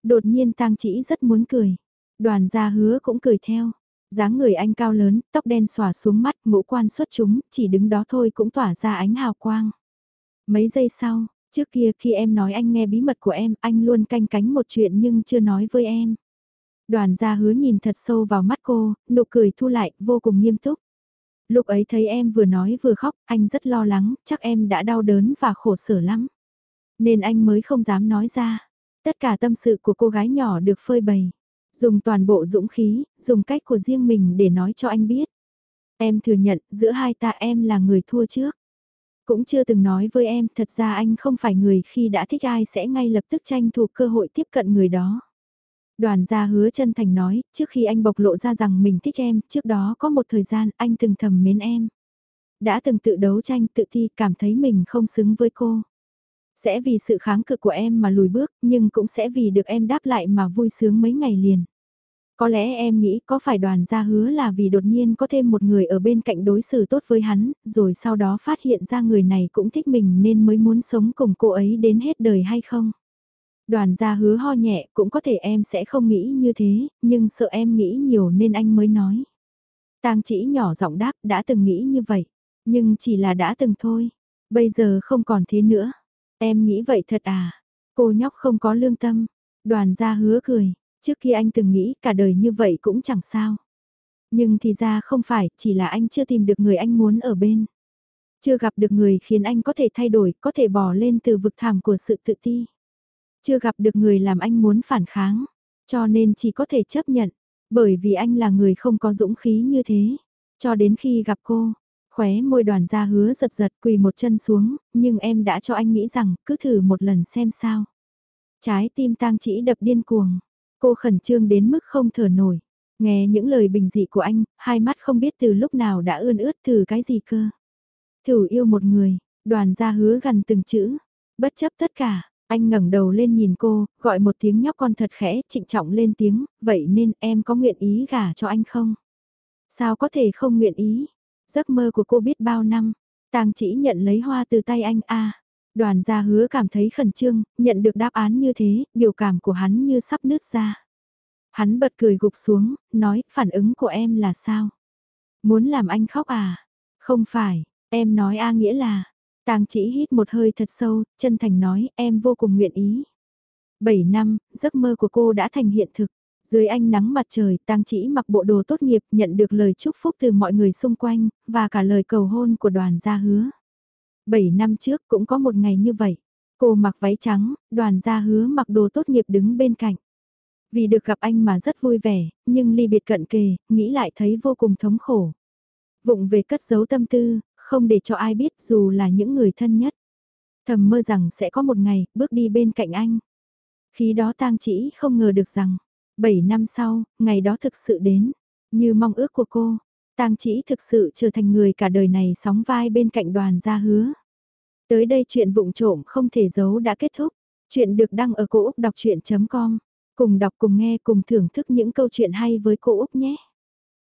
Đột nhiên tang chỉ rất muốn cười. Đoàn gia hứa cũng cười theo. dáng người anh cao lớn, tóc đen xòa xuống mắt, ngũ quan xuất chúng, chỉ đứng đó thôi cũng tỏa ra ánh hào quang. Mấy giây sau, trước kia khi em nói anh nghe bí mật của em, anh luôn canh cánh một chuyện nhưng chưa nói với em. Đoàn gia hứa nhìn thật sâu vào mắt cô, nụ cười thu lại, vô cùng nghiêm túc. Lúc ấy thấy em vừa nói vừa khóc, anh rất lo lắng, chắc em đã đau đớn và khổ sở lắm. Nên anh mới không dám nói ra. Tất cả tâm sự của cô gái nhỏ được phơi bày. Dùng toàn bộ dũng khí, dùng cách của riêng mình để nói cho anh biết. Em thừa nhận, giữa hai ta em là người thua trước. Cũng chưa từng nói với em, thật ra anh không phải người khi đã thích ai sẽ ngay lập tức tranh thủ cơ hội tiếp cận người đó. Đoàn gia hứa chân thành nói, trước khi anh bộc lộ ra rằng mình thích em, trước đó có một thời gian anh từng thầm mến em. Đã từng tự đấu tranh tự thi cảm thấy mình không xứng với cô. Sẽ vì sự kháng cự của em mà lùi bước, nhưng cũng sẽ vì được em đáp lại mà vui sướng mấy ngày liền. Có lẽ em nghĩ có phải đoàn gia hứa là vì đột nhiên có thêm một người ở bên cạnh đối xử tốt với hắn, rồi sau đó phát hiện ra người này cũng thích mình nên mới muốn sống cùng cô ấy đến hết đời hay không? Đoàn gia hứa ho nhẹ cũng có thể em sẽ không nghĩ như thế, nhưng sợ em nghĩ nhiều nên anh mới nói. Tang chỉ nhỏ giọng đáp đã từng nghĩ như vậy, nhưng chỉ là đã từng thôi, bây giờ không còn thế nữa. Em nghĩ vậy thật à? Cô nhóc không có lương tâm. Đoàn gia hứa cười, trước khi anh từng nghĩ cả đời như vậy cũng chẳng sao. Nhưng thì ra không phải, chỉ là anh chưa tìm được người anh muốn ở bên. Chưa gặp được người khiến anh có thể thay đổi, có thể bỏ lên từ vực thẳm của sự tự ti. Chưa gặp được người làm anh muốn phản kháng, cho nên chỉ có thể chấp nhận, bởi vì anh là người không có dũng khí như thế. Cho đến khi gặp cô, khóe môi đoàn ra hứa giật giật quỳ một chân xuống, nhưng em đã cho anh nghĩ rằng cứ thử một lần xem sao. Trái tim tang chỉ đập điên cuồng, cô khẩn trương đến mức không thở nổi. Nghe những lời bình dị của anh, hai mắt không biết từ lúc nào đã ươn ướt từ cái gì cơ. Thử yêu một người, đoàn ra hứa gần từng chữ, bất chấp tất cả, anh ngẩng đầu lên nhìn cô, gọi một tiếng nhóc con thật khẽ, trịnh trọng lên tiếng, vậy nên em có nguyện ý gả cho anh không? Sao có thể không nguyện ý? Giấc mơ của cô biết bao năm, tang chỉ nhận lấy hoa từ tay anh a Đoàn gia hứa cảm thấy khẩn trương, nhận được đáp án như thế, biểu cảm của hắn như sắp nứt ra. Hắn bật cười gục xuống, nói, phản ứng của em là sao? Muốn làm anh khóc à? Không phải, em nói a nghĩa là, Tang chỉ hít một hơi thật sâu, chân thành nói em vô cùng nguyện ý. 7 năm, giấc mơ của cô đã thành hiện thực. Dưới ánh nắng mặt trời, Tang chỉ mặc bộ đồ tốt nghiệp nhận được lời chúc phúc từ mọi người xung quanh, và cả lời cầu hôn của đoàn gia hứa. 7 năm trước cũng có một ngày như vậy. Cô mặc váy trắng, đoàn gia hứa mặc đồ tốt nghiệp đứng bên cạnh. Vì được gặp anh mà rất vui vẻ, nhưng ly biệt cận kề, nghĩ lại thấy vô cùng thống khổ. Vụng về cất giấu tâm tư, không để cho ai biết dù là những người thân nhất. Thầm mơ rằng sẽ có một ngày, bước đi bên cạnh anh. Khi đó tang chỉ không ngờ được rằng, 7 năm sau, ngày đó thực sự đến, như mong ước của cô, tang chỉ thực sự trở thành người cả đời này sóng vai bên cạnh đoàn gia hứa. Tới đây chuyện vụng trộm không thể giấu đã kết thúc. Chuyện được đăng ở cô Úc Đọc Chuyện.com. Cùng đọc cùng nghe cùng thưởng thức những câu chuyện hay với cô Úc nhé.